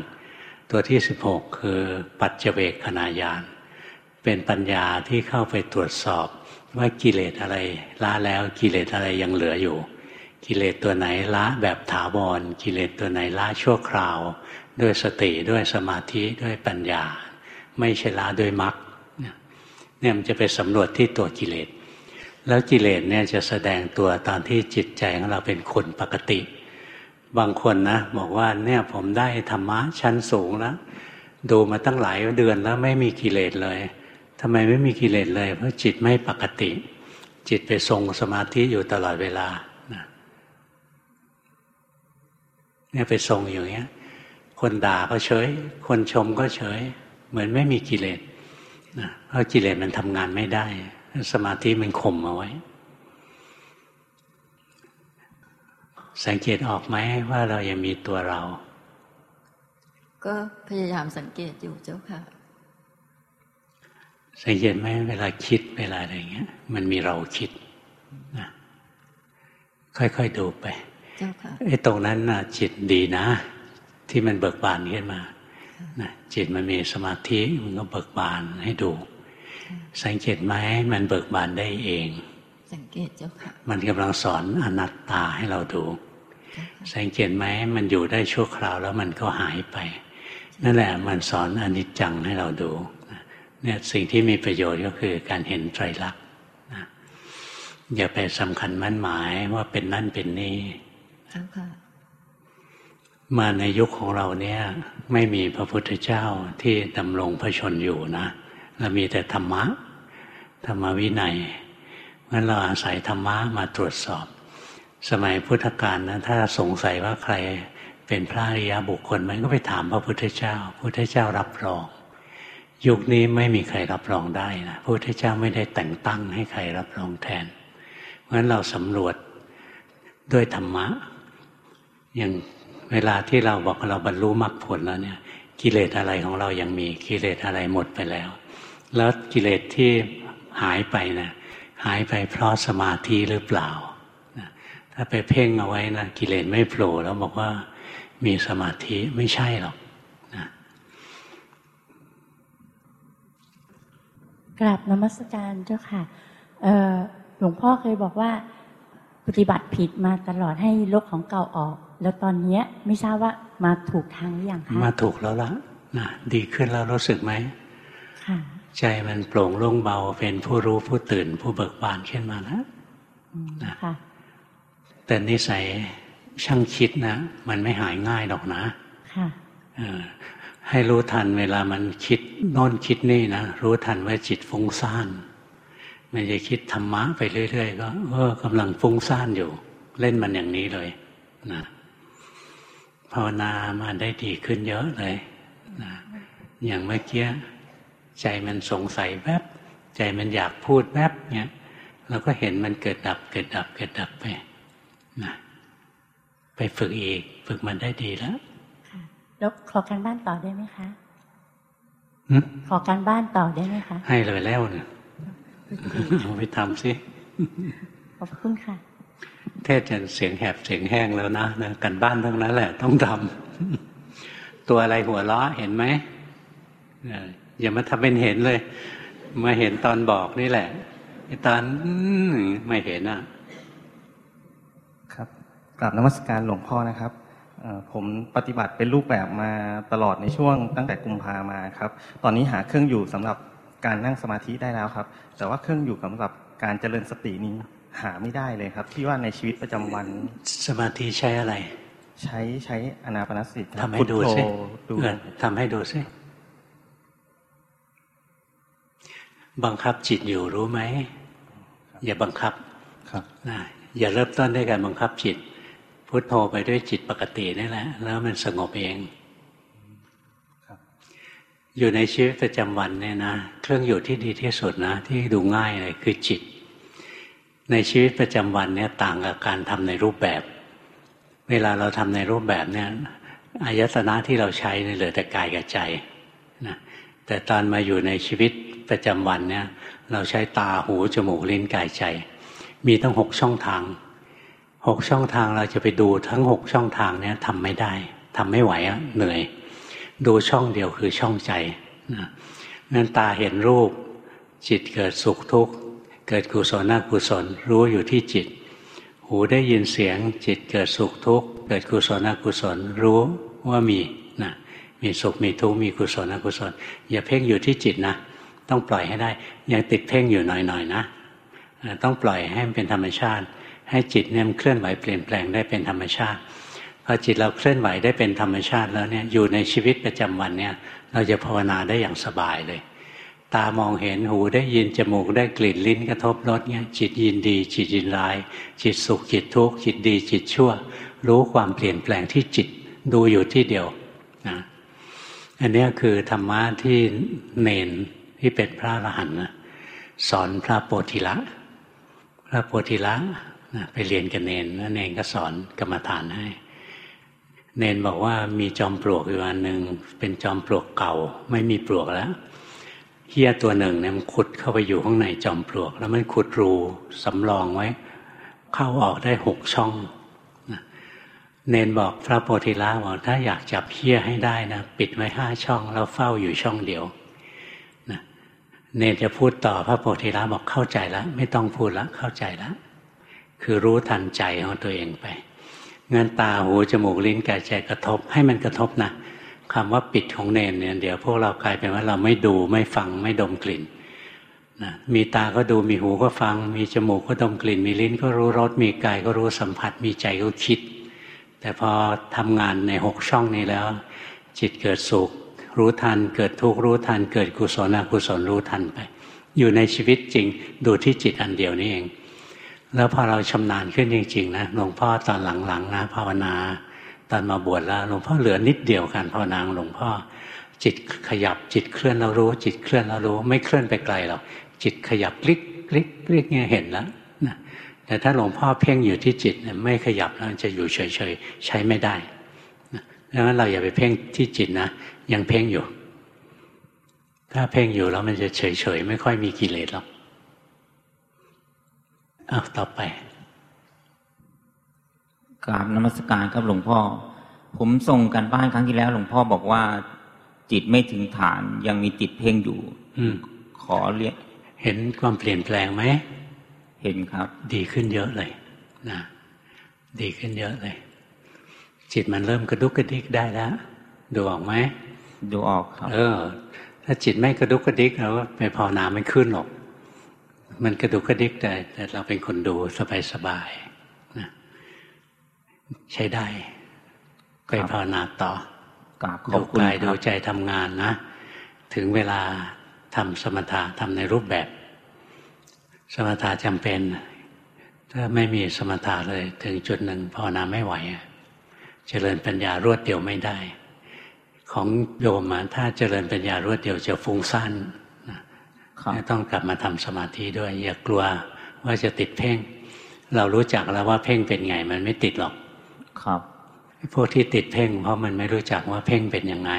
A: ตัวที่สิบหกคือปัจเจเวกขณายาน เป็นปัญญาที่เข้าไปตรวจสอบว่ากิเลสอะไรละแล้วกิเลสอะไรยังเหลืออยู่ กิเลสตัวไหนละแบบถาวร กิเลสตัวไหนละชั่วคราว ด้วยสติด้วยสมาธิด้วยปัญญา ไม่ใช่ละด้วยมรรคเนี่ยมันจะไปสำรวจที่ตัวกิเลส แล้วกิเลสเนี่ยจะแสดงตัวตอนที่จิตใจของเราเป็นคนปกติ บางคนนะบอกว่าเนี่ยผมได้ธรรมะชั้นสูงแล้วดูมาตั้งหลายเดือนแล้วไม่มีกิเลสเลยทำไมไม่มีกิเลสเลย เพราะจิตไม่ปกติ จิตไปทรงสมาธิอยู่ตลอดเวลา เนี่ยไปทรงอย่างเงี้ย คนด่าก็เฉย คนชมก็เฉย เหมือนไม่มีกิเลสนะเพราะกิเลสมันทำงานไม่ได้ สมาธิมันข่มเอาไว้ สังเกตออกไหมว่าเรายังมีตัวเรา
D: ก็พยายามสังเกตอยู่เจ้าค่ะ
A: สังเกตไหมเวลาคิดเวลาอะไรเงี้ย มันมีเราคิดนะค่อยๆดูไป
D: เจ้าค่ะ
A: ไอ้ตรงนั้นนะจิตดีนะ ที่มันเบิกบานขึ้นมานะจิตมันมีสมาธิมันก็เบิกบานให้ดู สังเกตไหมมันเบิกบานได้เอง
D: สังเกตเจ้าค่ะ
A: มันกำลังสอนอนัตตาให้เราดู สังเกตไหมมันอยู่ได้ชั่วคราวแล้วมันก็หายไป นั่นแหละมันสอนอนิจจังให้เราดูเนี่ยสิ่งที่มีประโยชน์ก็คือการเห็นไตรลักษณ์อย่าไปสำคัญมั่นหมายว่าเป็นนั่นเป็นนี่ มาในยุคของเราเนี่ยไม่มีพระพุทธเจ้าที่ดำรงพระชนอยู่นะเรามีแต่ธรรมะ ธรรมวินัยงั้นเราอาศัยธรรมะมาตรวจสอบ สมัยพุทธกาลนะถ้าสงสัยว่าใครเป็นพระอริยบุคคลมันก็ไปถามพระพุทธเจ้าพระพุทธเจ้ารับรอง ยุคนี้ไม่มีใครรับรองได้นะพระพุทธเจ้าไม่ได้แต่งตั้งให้ใครรับรองแทนเพราะฉะนั้นเราสำรวจด้วยธรรมะ อย่างเวลาที่เราบอกเราบรรลุมรรคผลแล้วเนี่ย กิเลสอะไรของเรายังมีกิเลสอะไรหมดไปแล้ว แล้วกิเลสที่หายไปนะหายไปเพราะสมาธิหรือเปล่าถ้าไปเพ่งเอาไว้นะกิเลสไม่โผล่แล้วบอกว่ามีสมาธิไม่ใช่หรอกนะ
E: กราบนมัสการเจ้าค่ะหลวงพ่อเคยบอกว่าปฏิบัติผิดมาตลอดให้ลกของเก่าออก แล้วตอนนี้ไม่ทราบว่ามาถูกทางหรือยังคะ
A: มาถูกแล้วละนะดีขึ้นแล้วรู้สึกไหมค่ะใจมันโปร่งโล่งเบาเป็นผู้รู้ผู้ตื่น ผู้เบิกบานขึ้นมาแล้วนะแต่นิสัยช่างคิดนะ มันไม่หายง่ายหรอกนะให้รู้ทันเวลามันคิดโน่นคิดนี่นะรู้ทันว่าจิตฟุ้งซ่านมันจะคิดธรรมะไปเรื่อยๆก็เออกำลังฟุ้งซ่านอยู่ เล่นมันอย่างนี้เลยนะ ภาวนามาได้ดีขึ้นเยอะเลยนะอย่างเมื่อกี้ใจมันสงสัยแวบใจมันอยากพูดแวบเนี่ยเราก็เห็นมันเกิดดับ เกิดดับ เกิดดับไปนะไปฝึกอีก ฝึกมันได้ดีแล้ว
E: ค่ะแล้วขอการบ้านต่อได้ไหมคะขอการบ้านต่อได้ไหมคะ
A: ให้เลยแล้วเนี่ยเอาไปทำสิ
E: ขอบคุณค่ะ
A: เทศจะเสียงแหบเสียงแห้งแล้วนะนะกันบ้านทั้งนั้นแหละ ต้องทำตัวอะไรหัวล้อเห็นไหมอย่ามาทำเป็นเห็นเลย มาเห็นตอนบอกนี่แหละตอนไม่เห็นอะ
F: ครับกราบนมัสการหลวงพ่อนะครับผมปฏิบัติเป็นรูปแบบมาตลอดในช่วงตั้งแต่กุมภามาครับ ตอนนี้หาเครื่องอยู่สำหรับการนั่งสมาธิได้แล้วครับ แต่ว่าเครื่องอยู่สำหรับการเจริญสตินี้ หาไม่ได้เลยครับ ที่ว่าในชีวิตประจำวัน
A: สมาธิใช้อะไร
F: ใช้ใช้อนาปนสติ
A: ทำให้ดูสิทำให้ดูสิบังคับจิตอยู่รู้ไหมอย่าบังคับ
F: ครับ
A: นะอย่าเริ่มต้นด้วยการบังคับจิต พุทโธไปด้วยจิตปกตินี่แหละ แล้วมันสงบเองอยู่ในชีวิตประจำวันเนี่ยนะ เครื่องอยู่ที่ดีที่สุดนะ ที่ดูง่ายเลยคือจิต ในชีวิตประจำวันเนี่ยต่างกับการทำในรูปแบบ เวลาเราทำในรูปแบบเนี่ยอายตนะที่เราใช้เนี่ยเหลือแต่กายกับใจนะแต่ตอนมาอยู่ในชีวิตประจำวันเนี่ยเราใช้ตาหูจมูกลิ้นกายใจ มีทั้งหกช่องทางหกช่องทางเราจะไปดูทั้งหกช่องทางเนี่ยทำไม่ได้ทำไม่ไหวอะเหนื่อย ดูช่องเดียวคือช่องใจนะนั้นตาเห็นรูป จิตเกิดสุขทุกข์ เกิดกุศลอกุศลรู้อยู่ที่จิต หูได้ยินเสียงจิตเกิดสุขทุกข์เกิดกุศลอกุศลรู้ว่ามีนะมีสุขมีทุกข์มีกุศลอกุศลอย่าเพ่งอยู่ที่จิตนะ ต้องปล่อยให้ได้ยังติดเพ่งอยู่หน่อยๆนะ ต้องปล่อยให้มันเป็นธรรมชาติ ให้จิตเนี่ยมันเคลื่อนไหวเปลี่ยนแปลงได้เป็นธรรมชาติพอจิตเราเคลื่อนไหวได้เป็นธรรมชาติแล้วเนี่ยอยู่ในชีวิตประจำวันเนี่ยเราจะภาวนาได้อย่างสบายเลย ตามองเห็นหูได้ยินจมูกได้กลิ่นลิ้นกระทบรสเนี่ยจิตยินดี จิตยินร้าย จิตสุขจิตทุกข์จิตดี จิตชั่ว รู้ความเปลี่ยนแปลงที่จิตดูอยู่ที่เดียวนะอันนี้คือธรรมะที่เนนที่เป็นพระอรหันต์สอนพระโพธิละ พระโพธิละนะไปเรียนกับเนนแล้วเนนก็สอนกรรมฐานให้ เนนบอกว่ามีจอมปลวกอยู่อันหนึ่งเป็นจอมปลวกเก่า ไม่มีปลวกแล้ว เฮียตัวหนึ่งเนี่ยมันขุดเข้าไปอยู่ข้างในจอมปลวก แล้วมันขุดรูสำรองไว้ เข้าออกได้หกช่องเนนบอกพระโพธิละบอกถ้าอยากจับเฮียให้ได้นะปิดไว้ห้าช่อง แล้วเฝ้าอยู่ช่องเดียวเนรจะพูดต่อพระโพธิละบอกเข้าใจแล้วไม่ต้องพูดละเข้าใจแล้วคือรู้ทันใจของตัวเองไปเงินตาหูจมูกลิ้นกายใจกระทบ ให้มันกระทบนะ คำว่าปิดของเนรเนี่ยเดี๋ยวพวกเรากลายเป็นว่าเราไม่ดูไม่ฟังไม่ดมกลิ่นนะมีตาก็ดูมีหูก็ฟัง มีจมูกก็ดมกลิ่น มีลิ้นก็รู้รสมีกายก็รู้สัมผัส มีใจก็คิด แต่พอทำงานในหกช่องนี้แล้ว จิตเกิดสุข รู้ทัน เกิดทุกข์รู้ทัน เกิดกุศลอกุศลรู้ทันไป อยู่ในชีวิตจริงดูที่จิตอันเดียวนี้เอง แล้วพอเราชำนาญขึ้นจริงๆนะหลวงพ่อตอนหลังๆนะภาวนา ตอนมาบวชแล้วหลวงพ่อเหลือนิดเดียวการภาวนาหลวงพ่อ จิตขยับจิตเคลื่อนเรารู้ จิตเคลื่อนเรารู้ ไม่เคลื่อนไปไกลหรอกจิตขยับคลิกคลิกคลิกเนี่ยเห็นแล้วนะแต่ถ้าหลวงพ่อเพ่งอยู่ที่จิตไม่ขยับแล้วจะอยู่เฉยๆใช้ไม่ได้ดังนั้นเราอย่าไปเพ่งที่จิตนะยังเพ่งอยู่ ถ้าเพ่งอยู่แล้วมันจะเฉยๆไม่ค่อยมีกิเลสหรอกอ้าวต่อไป
G: กราบนมัสการครับหลวงพ่อ ผมส่งกันบ้านครั้งที่แล้วหลวงพ่อบอกว่า จิตไม่ถึงฐานยังมีจิตเพ่งอยู่
A: อื
G: ขอเรียน
A: เห็นความเปลี่ยนแปลงไหม
G: เห็นครับ
A: ดีขึ้นเยอะเลยนะดีขึ้นเยอะเลย จิตมันเริ่มกระดุกกระดิกได้แล้วดูออกไหม
G: ดูออกครับ
A: เออ ถ้าจิตไม่กระดุกกระดิกแล้วไปภาวนาไม่ขึ้นหรอก มันกระดุกกระดิกแต่แต่เราเป็นคนดูสบายสบายนะ ใช้ได้ไปภาวนาต่อดูกายดูใจทำงานนะ ถึงเวลาทำสมถะทำในรูปแบบ สมถะจำเป็น ถ้าไม่มีสมถะเลย ถึงจุดหนึ่งภาวนาไม่ไหว เจริญปัญญารวดเดียวไม่ได้ ของโยมมาถ้าเจริญปัญญารวดเดียวจะฟุ้งซ่านต้องกลับมาทำสมาธิด้วย อย่ากลัวว่าจะติดเพ่ง เรารู้จักแล้วว่าเพ่งเป็นไง มันไม่ติดหรอก
G: ครับ
A: พวกที่ติดเพ่ง เพราะมันไม่รู้จักว่าเพ่งเป็นยังไง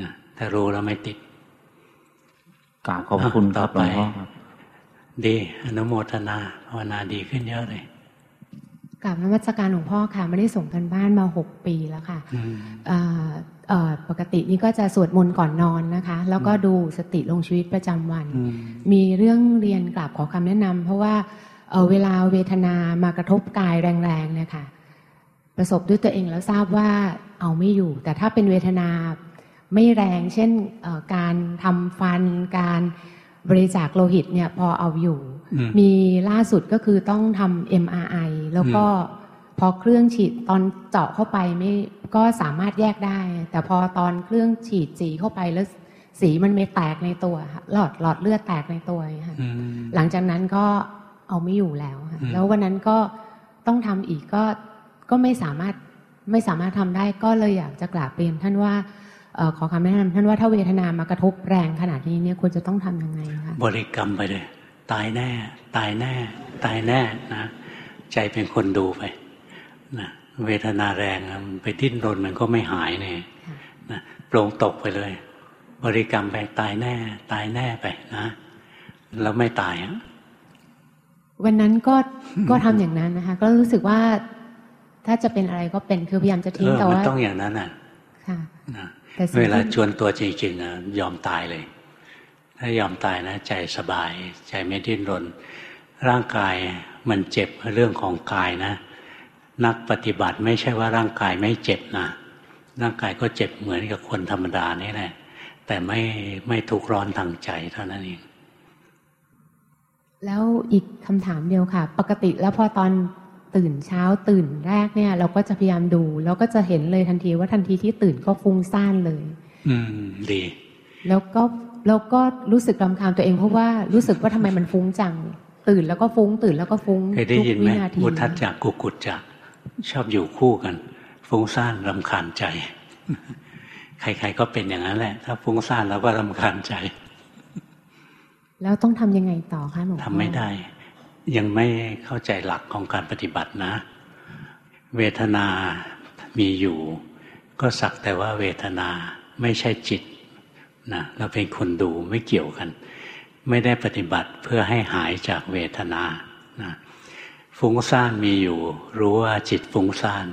A: นะถ้ารู้แล้วไม่ติด
G: กราบขอบคุณครับหลวงพ่อครับ
A: ดีอนุโมทนาภาวนาดีขึ้นเยอะเลย
H: กราบนมัสการหลวงพ่อค่ะ ไม่ได้ส่งกันบ้านมาหกปีแล้วค่ะปกตินี่ก็จะสวดมนต์ก่อนนอนนะคะ แล้วก็ดูสติลงชีวิตประจำวัน มีเรื่องเรียนกราบขอคำแนะนำเพราะว่าเวลาเวทนามากระทบกายแรงๆเนี่ยค่ะ ประสบด้วยตัวเองแล้วทราบว่าเอาไม่อยู่ แต่ถ้าเป็นเวทนาไม่แรงเช่นการทำฟัน การบริจาคโลหิตเนี่ยพอเอาอยู่ มีล่าสุดก็คือต้องทำ MRI แล้วก็พอเครื่องฉีดตอนเจาะเข้าไปไม่ก็สามารถแยกได้ แต่พอตอนเครื่องฉีดสีเข้าไปแล้วสีมันไม่แตกในตัวหลอดหลอดเลือดแตกในตัวค่ะหลังจากนั้นก็เอาไม่อยู่แล้วค่ะแล้ววันนั้นก็ต้องทำอีกก็ ก็ไม่สามารถไม่สามารถทำได้ก็เลยอยากจะกราบเรียนท่านว่าขอคำแนะนำท่านว่าถ้าเวทนามากระทบแรงขนาดนี้เนี่ยควรจะต้องทํำยังไงคะ
A: บริกรรมไปเลย ตายแน่ ตายแน่ ตายแน่นะใจเป็นคนดูไปนะเวทนาแรงไปดิ้นรนมันก็ไม่หายเนี่ยนะโปร่งตกไปเลย บริกรรมไปตายแน่ ตายแน่ไปนะแล้วไม่ตายอะ
H: วันนั้นก็ก็ทำอย่างนั้นนะคะ ก็รู้สึกว่า ถ้าจะเป็นอะไรก็เป็นคือพยายามจะทิ้งแต่ว่า
A: ต้องอย่างนั้นอะค่ะเวลาชวนตัวจริงๆนะยอมตายเลย ถ้ายอมตายนะ ใจสบาย ใจไม่ดิ้นรน ร่างกายมันเจ็บเรื่องของกายนะ นักปฏิบัติไม่ใช่ว่าร่างกายไม่เจ็บนะร่างกายก็เจ็บเหมือนกับคนธรรมดานี่แหละแต่ไม่ไม่ทุกร้อนทางใจเท่านั้นเอง
H: แล้วอีกคำถามเดียวค่ะ ปกติแล้วพอตอน ตื่นเช้าตื่นแรกเนี่ย เราก็จะพยายามดู แล้วก็จะเห็นเลยทันทีว่าทันทีที่ตื่นก็ฟุ้งซ่านเลย
A: อืมดี
H: แล้วก็แล้วก็รู้สึกรำคาญตัวเองเพราะว่ารู้สึกว่าทำไมมันฟุ้งจัง ตื่นแล้วก็ฟุ้ง ตื่นแล้วก็ฟุ้ง
A: เคยได้ยินไหมมุทัศจากกุกุจจะชอบอยู่คู่กัน ฟุ้งซ่านรำคาญใจ ใคร ๆ ก็เป็นอย่างนั้นแหละ ถ้าฟุ้งซ่านแล้วก็รำคาญใจ
H: แล้วต้องทำยังไงต่อคะหลวงพ่อ
A: ทำไม่ได้ ยังไม่เข้าใจหลักของการปฏิบัตินะ เวทนามีอยู่ ก็สักแต่ว่าเวทนาไม่ใช่จิตนะเราเป็นคนดูไม่เกี่ยวกัน ไม่ได้ปฏิบัติเพื่อให้หายจากเวทนานะฟุ้งซ่านมีอยู่ รู้ว่าจิตฟุ้งซ่าน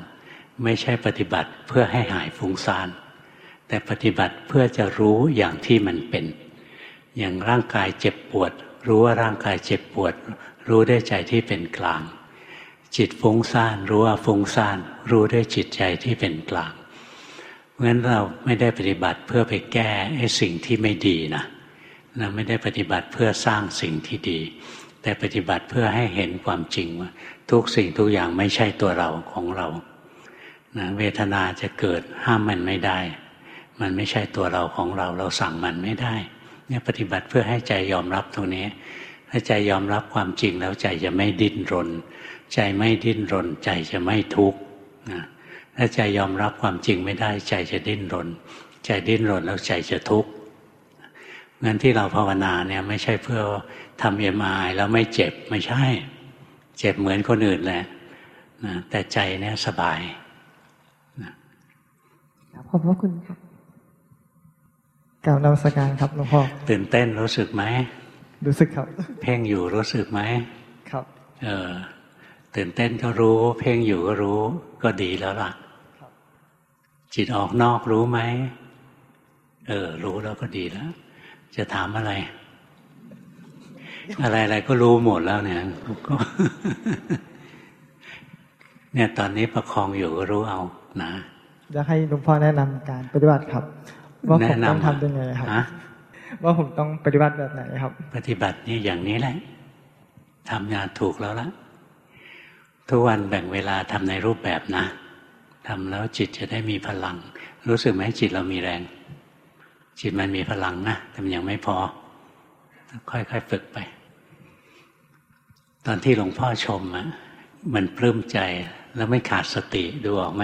A: ไม่ใช่ปฏิบัติเพื่อให้หายฟุ้งซ่าน แต่ปฏิบัติเพื่อจะรู้อย่างที่มันเป็น อย่างร่างกายเจ็บปวด รู้ว่าร่างกายเจ็บปวด รู้ได้ใจที่เป็นกลาง จิตฟุ้งซ่านรู้ว่าฟุ้งซ่าน รู้ได้จิตใจที่เป็นกลางเพราะฉะนั้นเราไม่ได้ปฏิบัติเพื่อไปแก้ไอ้สิ่งที่ไม่ดีนะเราไม่ได้ปฏิบัติเพื่อสร้างสิ่งที่ดี แต่ปฏิบัติเพื่อให้เห็นความจริงว่า ทุกสิ่งทุกอย่างไม่ใช่ตัวเราของเรานะเวทนาจะเกิดห้ามมันไม่ได้ มันไม่ใช่ตัวเราของเรา เราสั่งมันไม่ได้ เนี่ยปฏิบัติเพื่อให้ใจยอมรับตรงนี้ ถ้าใจยอมรับความจริงแล้วใจจะไม่ดิ้นรน ใจไม่ดิ้นรน ใจจะไม่ทุกข์นะถ้าใจยอมรับความจริงไม่ได้ ใจจะดิ้นรน ใจดิ้นรนแล้วใจจะทุกข์งั้นที่เราภาวนาเนี่ยไม่ใช่เพื่อทำเอ็มไอแล้วไม่เจ็บไม่ใช่ เจ็บเหมือนคนอื่นแหละนะแต่ใจเนี่ยสบาย
I: นะขอบพระคุณค่ะกล่าวนมัสการครับหลวงพ่อ
A: ตื่นเต้นรู้สึกไหม
I: รู้สึกครับ
A: เพ่งอยู่รู้สึกไหม
I: ครับ
A: เออตื่นเต้นก็รู้ เพ่งอยู่ก็รู้ ก็ดีแล้วล่ะจิตออกนอกรู้ไหมเออ รู้แล้วก็ดีแล้ว จะถามอะไร อะไรอะไรก็รู้หมดแล้วเนี่ยก็เนี่ยตอนนี้ประคองอยู่ก็รู้เอานะ
I: อยากให้หลวงพ่อแนะนำการปฏิบัติครับ ว่าผมต้องทำยังไงครับ ว่าผมต้องปฏิบัติแบบไหนครับ
A: ปฏิบัตินี่อย่างนี้แหละทำงานถูกแล้วละทุกวันแบ่งเวลาทำในรูปแบบนะทำแล้วจิตจะได้มีพลัง รู้สึกไหมจิตเรามีแรง จิตมันมีพลังนะแต่มันยังไม่พอ ค่อยๆฝึกไป ตอนที่หลวงพ่อชมอะมันปลื้มใจแล้วไม่ขาดสติดูออกไหม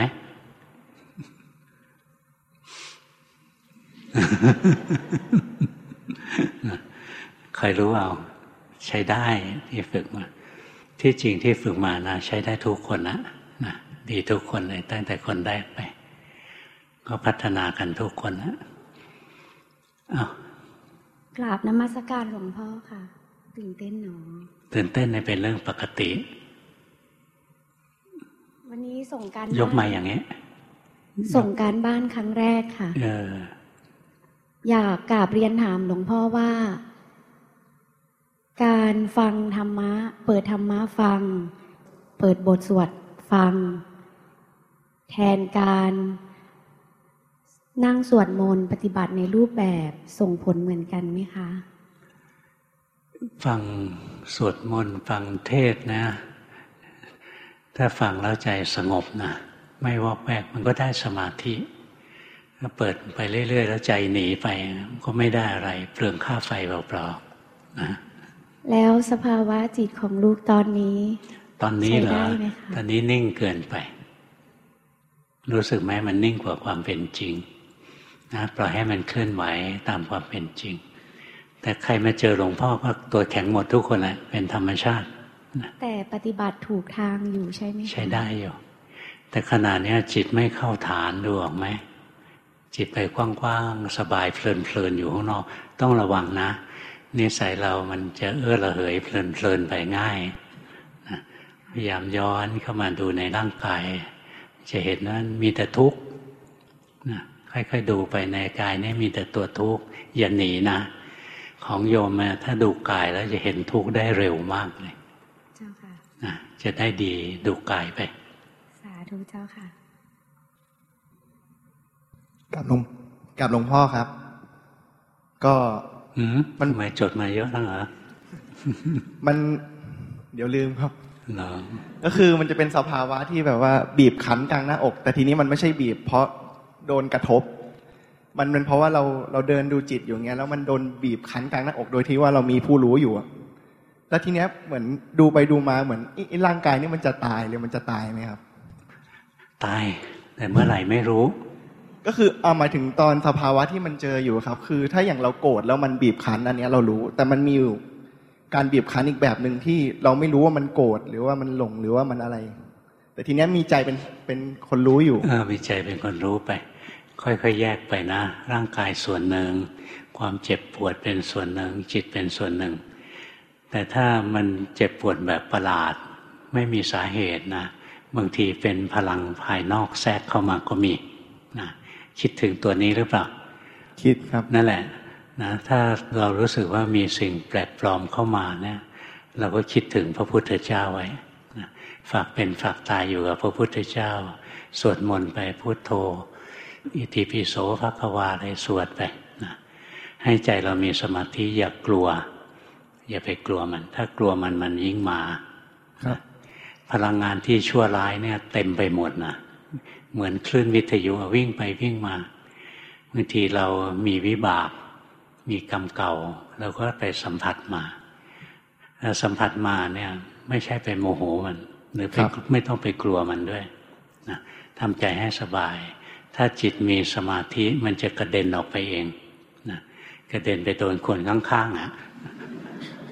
A: คอยรู้เอาใช้ได้ที่ฝึกมา ที่จริงที่ฝึกมานะใช้ได้ทุกคนนะนะดีทุกคนเลยตั้งแต่คนแรกไป ก็พัฒนากันทุกคนนะเอา
J: กราบนมัสการหลวงพ่อค่ะ ตื่นเต้นหนอ
A: ตื่นเต้นในเป็นเรื่องปกติ
J: วันนี้ส่งการ
A: ยกมาอย่างนี้
J: ส่งการบ้านครั้งแรกค่ะ
A: เออ
J: อยากกราบเรียนถามหลวงพ่อว่า การฟังธรรมะ เปิดธรรมะฟัง เปิดบทสวดฟัง แทนการนั่งสวดมนต์ปฏิบัติในรูปแบบส่งผลเหมือนกันไหมคะ
A: ฟังสวดมนต์ฟังเทศนะ ถ้าฟังแล้วใจสงบนะ ไม่วอกแวกมันก็ได้สมาธิ เปิดไปเรื่อย ๆ แล้วใจหนีไปก็ไม่ได้อะไร เปลืองค่าไฟเปล่าๆนะ
J: แล้วสภาวะจิตของลูกตอนนี้
A: ตอนนี้เหรอตอนนี้นิ่งเกินไป รู้สึกไหมมันนิ่งกว่าความเป็นจริงนะปล่อยให้มันเคลื่อนไหวตามความเป็นจริง แต่ใครมาเจอหลวงพ่อก็ตัวแข็งหมดทุกคนแหละเป็นธรรมชาติ
J: แต่ปฏิบัติถูกทางอยู่ใช่ไหม
A: ใช้ได้อยู่แต่ขณะนี้จิตไม่เข้าฐานดูออกไหม จิตไปกว้างๆสบายเพลินๆอยู่ข้างนอก ต้องระวังนะนิสัยเรามันจะเอื้อระเหยเพลินๆไปง่ายนะพยายามย้อนเข้ามาดูในร่างกาย จะเห็นว่ามีแต่ทุกข์นะค่อยๆดูไปในกายนี่มีแต่ตัวทุกข์อย่าหนีนะ ของโยมมาถ้าดูกายแล้วจะเห็นทุกข์ได้เร็วมากเลย
J: เจ้าค่ะ
A: นะจะได้ดีดูกายไป
J: สาธุเจ้าค่ะ
K: กับหลวงกับหลวงพ่อครับ ก็
A: มันหมายจดมาเยอะทั้งเหรอ
K: มันเดี๋ยวลืมครับ
A: หรอ
K: ก็คือมันจะเป็นสภาวะที่แบบว่า บีบคั้นกลางหน้าอก แต่ทีนี้มันไม่ใช่บีบ เพราะโดนกระทบ มันเป็นเพราะว่าเราเราเดินดูจิตอยู่เงี้ยแล้วมันโดนบีบคั้นกลางหน้าอกโดยที่ว่าเรามีผู้รู้อยู่แล้วทีเนี้ยเหมือนดูไปดูมาเหมือนร่างกายนี่มันจะตายหรือมันจะตายไหมครับ
A: ตาย แต่เมื่อไหร่ไม่รู้
K: ก็คือเอามาถึงตอนสภาวะที่มันเจออยู่ครับ คือถ้าอย่างเราโกรธแล้วมันบีบคั้นอันนี้เรารู้ แต่มันมีอยู่การบีบคั้นอีกแบบหนึ่งที่เราไม่รู้ว่ามันโกรธหรือว่ามันหลงหรือว่ามันอะไร แต่ทีนี้มีใจเป็นเป็นคนรู้อยู่
A: เออมีใจเป็นคนรู้ไป ค่อยๆแยกไปนะ ร่างกายส่วนหนึ่ง ความเจ็บปวดเป็นส่วนหนึ่ง จิตเป็นส่วนหนึ่ง แต่ถ้ามันเจ็บปวดแบบประหลาด ไม่มีสาเหตุนะบางทีเป็นพลังภายนอกแทรกเข้ามาก็มี คิดถึงตัวนี้หรือเปล่า
K: คิดครับ
A: นั่นแหละนะถ้าเรารู้สึกว่ามีสิ่งแปลกปลอมเข้ามาเนี่ยเราก็คิดถึงพระพุทธเจ้าไว้นะฝากเป็นฝากตายอยู่กับพระพุทธเจ้า สวดมนต์ไปพุทโธ อิติปิโสภควาอะไรสวดไปนะให้ใจเรามีสมาธิอย่ากกลัว อย่าไปกลัวมัน ถ้ากลัวมันมันยิ่งมา พลังงานที่ชั่วร้ายเนี่ย เต็มไปหมดนะ เหมือนคลื่นวิทยุวิ่งไปวิ่งมาบางทีเรามีวิบาก มีกรรมเก่าเราก็ไปสัมผัสมาสัมผัสมาเนี่ยไม่ใช่ไปโมโหมัน หรือไม่ต้องไปกลัวมันด้วยนะทำใจให้สบาย ถ้าจิตมีสมาธิมันจะกระเด็นออกไปเองนะกระเด็นไปโดนคนข้างๆอะ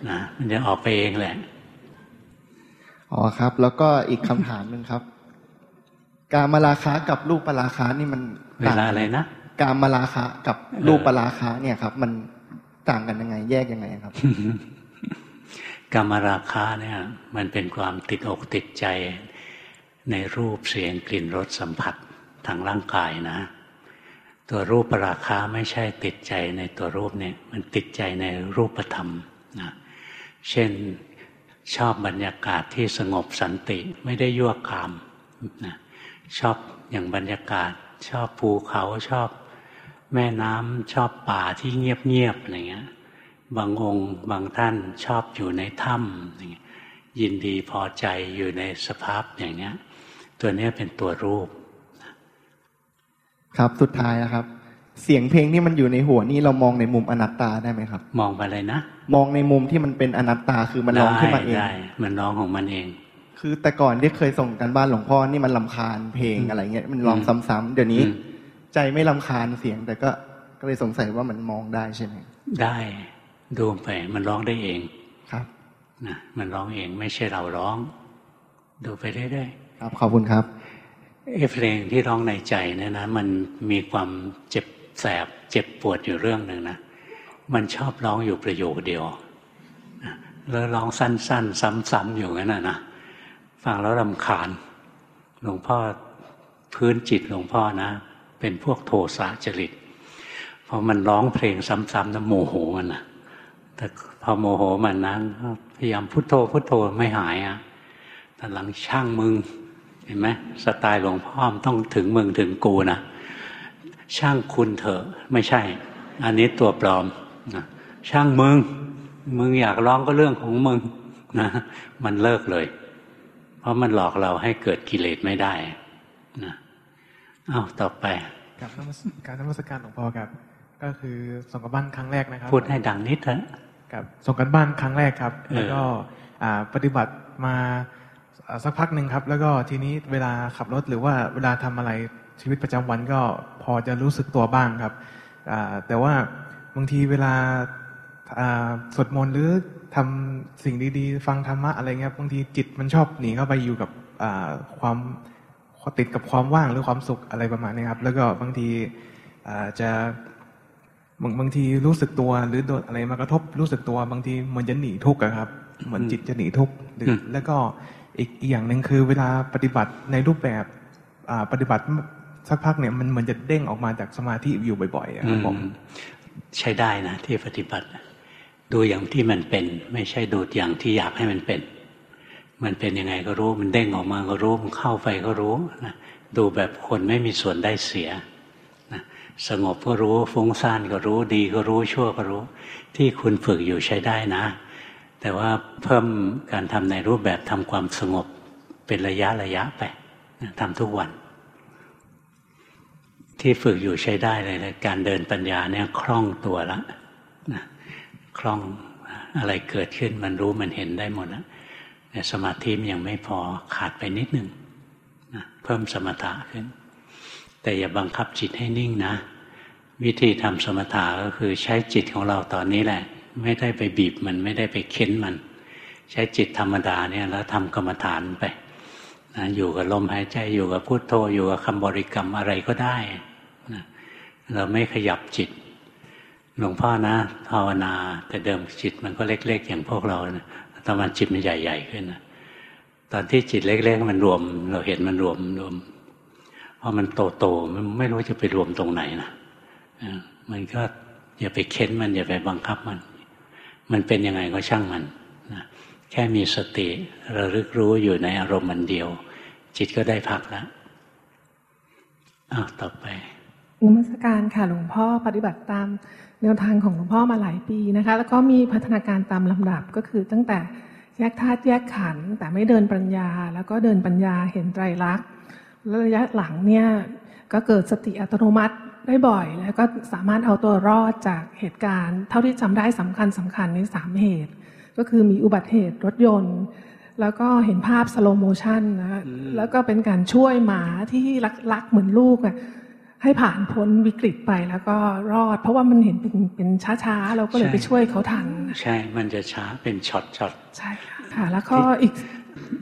A: นะมันจะออกไปเองแหละ
K: อ๋อครับ แล้วก็อีกคำถามหนึ่งครับ การมาราคากับรูปปราคานี่มัน
A: เวลาอะไรนะ
K: การมาราคากับรูปปราคาเนี่ยครับ มันต่างกันยังไง แยกยังไงครับ
A: กรรมราคาเนี่ย มันเป็นความติดอกติดใจในรูปเสียงกลิ่นรสสัมผัสทางร่างกายนะ ตัวรูปราคาไม่ใช่ติดใจในตัวรูปเนี่ยมันติดใจในรูปธรรมนะเช่นชอบบรรยากาศที่สงบสันติไม่ได้ยั่วกามนะ ชอบอย่างบรรยากาศ ชอบภูเขาชอบแม่น้ำชอบป่าที่เงียบๆอะไรเงี้ย บางองค์บางท่านชอบอยู่ในถ้ำยินดีพอใจอยู่ในสภาพอย่างเนี้ย ตัวนี้เป็นตัวรูป
K: ครับสุดท้ายนะครับ เสียงเพลงที่มันอยู่ในหัวนี่เรามองในมุมอนัตตาได้ไหมครับ
A: มองไปเลยนะ
K: มองในมุมที่มันเป็นอนัตตาคือมันร้องขึ้นมาเองได้
A: มันร้องของมันเอง
K: คือแต่ก่อนที่เคยส่งกันบ้านหลวงพ่อนี่มันลำคาญเพลงอะไรเงี้ยมันร้องซ้ำๆเดี๋ยวนี้ ใจไม่ลำคาญเสียง แต่ก็ก็เลยสงสัยว่ามันมองได้ใช่ไหม
A: ได้ดูไปมันร้องได้เอง
K: ครับ
A: นะมันร้องเองไม่ใช่เราร้อง ดูไปเรื่อย
K: ๆครับขอบคุณครับ
A: เอเพลงที่ร้องในใจเนี่ยนะ มันมีความเจ็บแสบ เจ็บปวดอยู่เรื่องหนึ่งนะมันชอบร้องอยู่ประโยคเดียวแล้วร้องสั้น ๆ ซ้ำๆอยู่งั้นนะนะ ฟังแล้วรำคาญ หลวงพ่อพื้นจิตหลวงพ่อนะ เป็นพวกโทสะจริตพอมันร้องเพลงซ้ำๆนะโมโหมันนะแต่พอโมโหมันนั้นพยายามพุโทโธพุโทโธไม่หายอะแต่หลังช่างมึงเห็นไหมสไตล์หลวงพ่อมต้องถึงมึงถึงกูนะช่างคุณเถอะไม่ใช่ อันนี้ตัวปลอมนะช่างมึง มึงอยากร้องก็เรื่องของมึงนะมันเลิกเลย เพราะมันหลอกเราให้เกิดกิเลสไม่ได้นะอ้าวต่อไป
L: กับการนมัสการหลวงพ่อครับ ก็คือส่งกับบ้านครั้งแรกนะครับ
A: พูดให้ดังนิดเถอะ
L: กับส่งกันบ้านครั้งแรกครับ แล้วก็ปฏิบัติมาสักพักหนึ่งครับ แล้วก็ทีนี้เวลาขับรถหรือว่าเวลาทำอะไรชีวิตประจำวันก็พอจะรู้สึกตัวบ้างครับแต่ว่าบางทีเวลาสวดมนต์หรือ ทำสิ่งดีๆ ฟังธรรมะอะไรเงี้ยบางทีจิตมันชอบหนีเข้าไปอยู่กับความติดกับความว่างหรือความสุขอะไรประมาณนี้ครับ แล้วก็บางทีจะบางบางทีรู้สึกตัวหรือโดนอะไรมากระทบรู้สึกตัวบางทีเหมือนจะหนีทุกข์ครับ เหมือนจิตจะหนีทุกข์แล้วก็อีกอีกอย่างหนึ่งคือเวลาปฏิบัติในรูปแบบปฏิบัติสักพักเนี่ยมันเหมือนจะเด้งออกมาจากสมาธิอยู่บ่อยๆครับผม
A: ใช้ได้นะที่ปฏิบัติ ดูอย่างที่มันเป็น ไม่ใช่ดูอย่างที่อยากให้มันเป็น มันเป็นยังไงก็รู้ มันเด้งออกมาก็รู้ มันเข้าไปก็รู้นะดูแบบคนไม่มีส่วนได้เสียสงบก็รู้ฟุ้งซ่านก็รู้ดีก็รู้ชั่วก็รู้ ที่คุณฝึกอยู่ใช้ได้นะ แต่ว่าเพิ่มการทำในรูปแบบทำความสงบเป็นระยะระยะไปทำทุกวัน ที่ฝึกอยู่ใช้ได้เลยนะการเดินปัญญาเนี่ยคล่องตัวและนะ คล่องอะไรเกิดขึ้นมันรู้มันเห็นได้หมดแล้วแต่สมาธิมันยังไม่พอขาดไปนิดนึงนะเพิ่มสมถะขึ้น แต่อย่าบังคับจิตให้นิ่งนะ วิธีทำสมถะก็คือใช้จิตของเราตอนนี้แหละ ไม่ได้ไปบีบมันไม่ได้ไปเค้นมัน ใช้จิตธรรมดาเนี่ยแล้วทำกรรมฐานไปนะอยู่กับลมหายใจอยู่กับพุโทโธอยู่กับคำบริกรรมอะไรก็ได้นะเราไม่ขยับจิต หลวงพ่อนะภาวนาแต่เดิมจิตมันก็เล็ก ๆ อย่างพวกเรานะตอนมันจิตมันใหญ่ ๆ ขึ้นนะตอนที่จิตเล็ก ๆ มันรวม เราเห็นมันรวมรวมพอมันโตโตมันไม่รู้จะไปรวมตรงไหนนะมันก็อย่าไปเค้นมันอย่าไปบังคับมัน มันเป็นยังไงก็ช่างมันนะแค่มีสติระลึกรู้อยู่ในอารมณ์มันเดียว จิตก็ได้พักแล้วอ้าวต่อไป
M: นมัสการค่ะหลวงพ่อปฏิบัติตาม แนวทางของหลวงพ่อมาหลายปีนะคะ แล้วก็มีพัฒนาการตามลำดับก็คือตั้งแต่แยกธาตุแยกขันธ์แต่ไม่เดินปัญญา แล้วก็เดินปัญญาเห็นไตรลักษณ์ระยะหลังเนี่ยก็เกิดสติอัตโนมัติได้บ่อย แล้วก็สามารถเอาตัวรอดจากเหตุการณ์ เท่าที่จำได้สำคัญสำคัญในสามเหตุ ก็คือมีอุบัติเหตุรถยนต์ แล้วก็เห็นภาพ slow motion นะแล้วก็เป็นการช่วยหมาที่รักรักเหมือนลูกอะ ให้ผ่านพ้นวิกฤตไปแล้วก็รอด เพราะว่ามันเห็นเป็นเป็นช้าๆ เราก็เลยไปช่วยเขาทัน
A: ใช่ มันจะช้าเป็นช็อตช็อต
M: ใช่ค่ะ แล้วก็อีก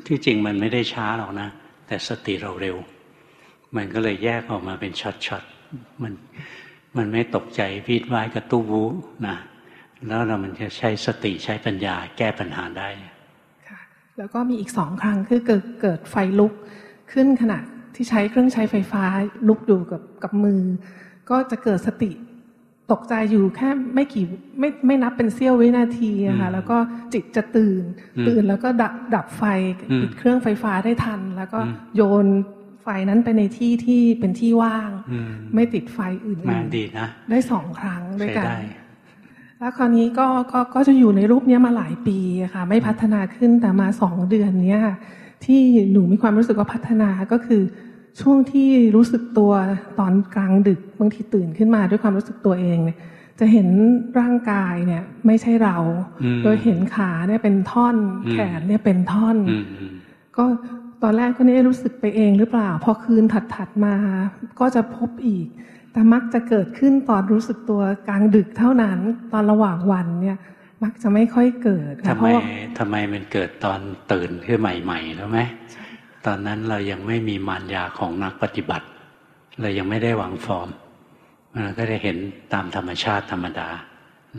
A: ที่จริงมันไม่ได้ช้าหรอกนะ แต่สติเราเร็ว มันก็เลยแยกออกมาเป็นช็อตช็อตมันมันไม่ตกใจวี้ดว้ายกระตู้วู้นะแล้วเรามันจะใช้สติใช้ปัญญาแก้ปัญหาได้
M: ค่ะแล้วก็มีอีกสองครั้งคือเกิดเกิดไฟลุกขึ้นขณะ ที่ใช้เครื่องใช้ไฟฟ้าลุกอยู่กับกับมือ ก็จะเกิดสติตกใจอยู่แค่ไม่กี่ไม่ไม่นับเป็นเสี้ยววินาทีอะค่ะแล้วก็จิตจะตื่น ตื่นแล้วก็ดับดับไฟปิดเครื่องไฟฟ้าได้ทัน แล้วก็โยนไฟนั้นไปในที่ที่เป็นที่ว่าง ไม่ติดไฟอื่น
A: ๆดีนะ
M: ได้สองครั้งด้วยกันแล้วคราวนี้ก็ก็ก็จะอยู่ในรูปนี้มาหลายปีค่ะ ไม่พัฒนาขึ้นแต่มาสองเดือนเนี้ย ที่หนูมีความรู้สึกว่าพัฒนาก็คือ ช่วงที่รู้สึกตัวตอนกลางดึกบางทีตื่นขึ้นมาด้วยความรู้สึกตัวเองเนี่ยจะเห็นร่างกายเนี่ย ไม่ใช่เรา โดยเห็นขาเนี่ยเป็นท่อน แขนเนี่ยเป็นท่อน ก็ตอนแรกก็นี่รู้สึกไปเองหรือเปล่า พอคืนถัดๆมา ก็จะพบอีก แต่มักจะเกิดขึ้นตอนรู้สึกตัวกลางดึกเท่านั้น ตอนระหว่างวันเนี่ย มักจะไม่ค่อยเกิด
A: ทำไมทำไมมันเกิดตอนตื่นขึ้นใหม่ๆแล้วไหมตอนนั้นเรายังไม่มีมารยาของนักปฏิบัติเรายังไม่ได้หวังฟอร์มเราก็จะเห็นตามธรรมชาติธรรมดา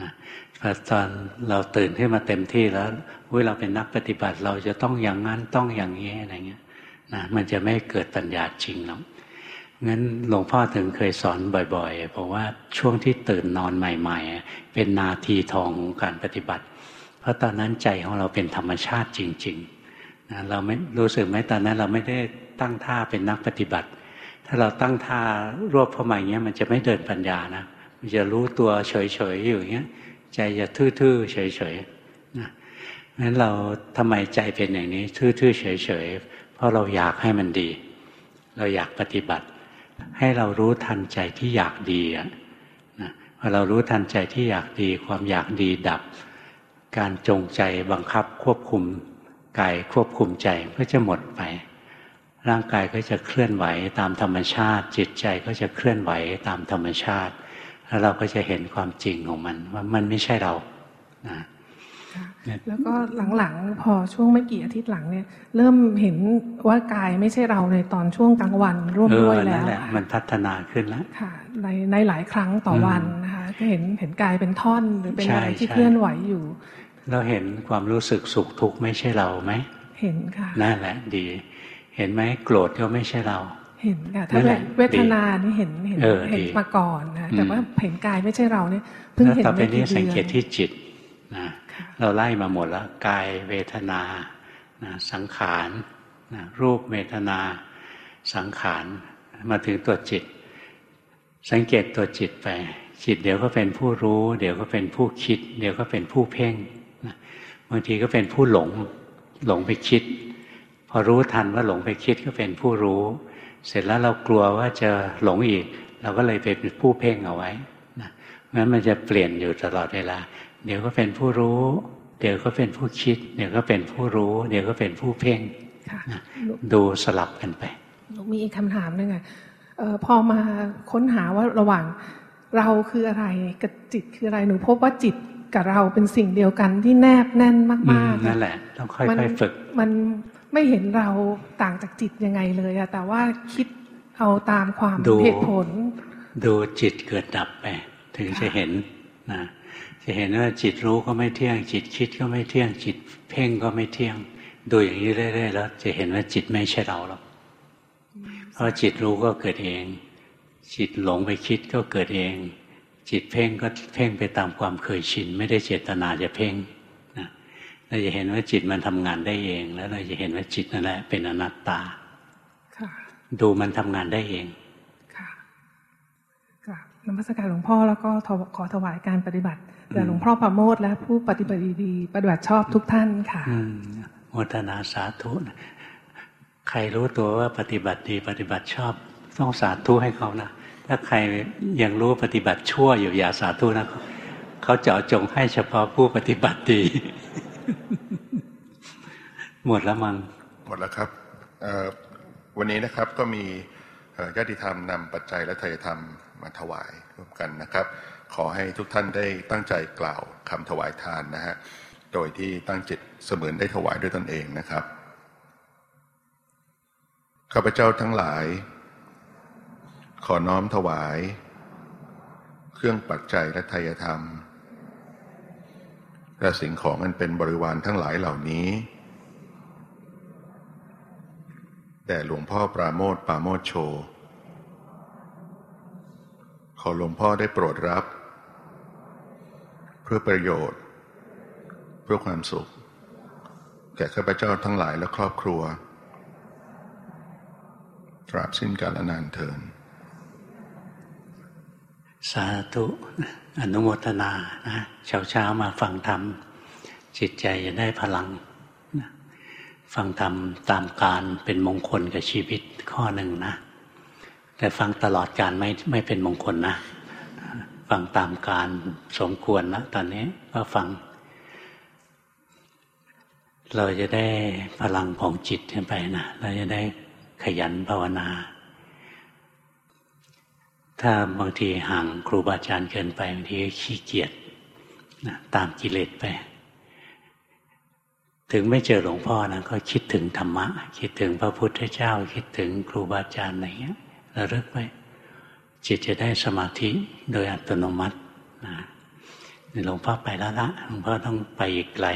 A: นะพอตอนเราตื่นขึ้นมาเต็มที่แล้ววิเราเป็นนักปฏิบัติ เราจะต้องอย่างนั้นต้องอย่างนี้อะไรเงี้ยนะมันจะไม่เกิดปัญญาจริงหรอก งั้นหลวงพ่อถึงเคยสอนบ่อยๆเพราะว่าช่วงที่ตื่นนอนใหม่ๆ เป็นนาทีทองของการปฏิบัติ เพราะตอนนั้นใจของเราเป็นธรรมชาติจริงๆนะเราไม่รู้สึกไหมตอนนั้นเราไม่ได้ตั้งท่าเป็นนักปฏิบัติ ถ้าเราตั้งท่ารวบเข้ามาอย่างเงี้ยมันจะไม่เดินปัญญานะมันจะรู้ตัวเฉยๆอยู่อย่างเงี้ยใจจะทื่อๆเฉยๆนะงั้นเราทำไมใจเป็นอย่างนี้ทื่อๆเฉยๆเพราะเราอยากให้มันดี เราอยากปฏิบัติ ให้เรารู้ทันใจที่อยากดีอะนะพอเรารู้ทันใจที่อยากดี ความอยากดีดับ การจงใจบังคับควบคุมกายควบคุมใจก็จะหมดไป ร่างกายก็จะเคลื่อนไหวตามธรรมชาติ จิตใจก็จะเคลื่อนไหวตามธรรมชาติ แล้วเราก็จะเห็นความจริงของมันว่ามันไม่ใช่เรานะ
M: แล้วก็หลังๆ พอช่วงไม่กี่อาทิตย์หลังเนี่ย เริ่มเห็นว่ากายไม่ใช่เราในตอนช่วงกลางวันร่วมด้วยแล้ว
A: มันพัฒนาขึ้นแล้ว
M: ค่ะ ในในหลายครั้งต่อวันนะคะก็เห็นเห็นกายเป็นท่อนหรือเป็นอะไรที่เคลื่อนไหวอยู่
A: เราเห็นความรู้สึกสุขทุกข์ไม่ใช่เราไหม
M: เห็นค่ะ
A: นั่นแหละดี เห็นไหมโกรธก็ไม่ใช่เรา
M: เห็นค่ะถ้าเวทนานี่เห็นเห็นเห็นมาก่อนนะแต่ว่าเห็นกายไม่ใช่เราเนี่ยเพิ่งเห็นไม่กี่เดือน
A: สังเกตที่จิตนะ เราไล่มาหมดแล้วกายเวทนานะสังขารนะรูปเวทนาสังขารมาถึงตัวจิต สังเกตตัวจิตไป จิตเดี๋ยวก็เป็นผู้รู้ เดี๋ยวก็เป็นผู้คิด เดี๋ยวก็เป็นผู้เพ่งบางทีก็เป็นผู้หลงหลงไปคิด พอรู้ทันว่าหลงไปคิดก็เป็นผู้รู้ เสร็จแล้วเรากลัวว่าจะหลงอีก เราก็เลยเป็นผู้เพ่งเอาไว้นะงั้นมันจะเปลี่ยนอยู่ตลอดเวลา เดี๋ยวก็เป็นผู้รู้ เดี๋ยวก็เป็นผู้คิด เดี๋ยวก็เป็นผู้รู้ เดี๋ยวก็เป็นผู้เพ่งดูสลับกันไป
M: มีอีกคำถามนึงอะพอมาค้นหาว่าระหว่างเราคืออะไรกับจิตคืออะไรหนูพบว่าจิตกับเราเป็นสิ่งเดียวกันที่แนบแน่นมาก
A: ๆนั่นแหละ ต้องค่อยๆฝึก
M: มันไม่เห็นเราต่างจากจิตยังไงเลยอะแต่ว่าคิดเอาตามความเหตุผล
A: ดูจิตเกิดดับไป ถึงจะเห็นนะ จะเห็นว่าจิตรู้ก็ไม่เที่ยง จิตคิดก็ไม่เที่ยง จิตเพ่งก็ไม่เที่ยง ดูอย่างนี้เรื่อยๆแล้ว จะเห็นว่าจิตไม่ใช่เราหรอกเพราะจิตรู้ก็เกิดเอง จิตหลงไปคิดก็เกิดเอง จิตเพ่งก็เพ่งไปตามความเคยชิน ไม่ได้เจตนาจะเพ่งนะเราจะเห็นว่าจิตมันทำงานได้เอง แล้วเราจะเห็นว่าจิตนั่นแหละเป็นอนัตตาดูมันทำงานได้เอง
M: ค่ะนมัสการหลวงพ่อแล้วก็ขอถวายการปฏิบัติ แด่หลวงพ่อประโมทและผู้ปฏิบัติดีปฏิบัติชอบทุกท่านค่ะ
A: โมทนาสาธุใครรู้ตัวว่าปฏิบัติดีปฏิบัติชอบ ต้องสาธุให้เขานะถ้าใครยังรู้ปฏิบัติชั่วอยู่อย่าสาธุนะเขาเจาะจงให้เฉพาะผู้ปฏิบัติดี หมดแล้วมั้ง
N: หมดแล้วครับวันนี้นะครับก็มีญาติธรรมนำปัจจัยและทายธรรมมาถวายร่วมกันนะครับ ขอให้ทุกท่านได้ตั้งใจกล่าวคำถวายทานนะฮะ โดยที่ตั้งจิตเสมือนได้ถวายด้วยตนเองนะครับ ข้าพเจ้าทั้งหลาย ขอน้อมถวาย เครื่องปัจจัยและทายธรรม และสิ่งของอันเป็นบริวารทั้งหลายเหล่านี้แด่หลวงพ่อปราโมทปราโมทโช ขอหลวงพ่อได้โปรดรับ เพื่อประโยชน์ เพื่อความสุข แก่ข้าพเจ้าทั้งหลายและครอบครัว ตราบสิ้นกาลนานเทิน
A: สาธุอนุโมทนานะเช้าเช้ามาฟังธรรม จิตใจจะได้พลังฟังธรรมตามการเป็นมงคลกับชีวิตข้อหนึ่งนะ แต่ฟังตลอดการไม่ไม่เป็นมงคลนะ ฟังตามการสมควรนะตอนนี้ก็ฟัง เราจะได้พลังของจิตขึ้นไปนะเราจะได้ขยันภาวนา ถ้าบางทีห่างครูบาอาจารย์เกินไปบางทีขี้เกียจนะตามกิเลสไปถึงไม่เจอหลวงพ่อนะก็คิดถึงธรรมะ คิดถึงพระพุทธเจ้า คิดถึงครูบาอาจารย์อะไรเงี้ยระลึกไว้ จิตจะได้สมาธิโดยอัตโนมัตินะหลวงพ่อไปแล้วละหลวงพ่อต้องไปอีกไกล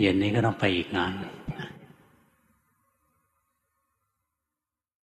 A: เย็นนี้ก็ต้องไปอีกงาน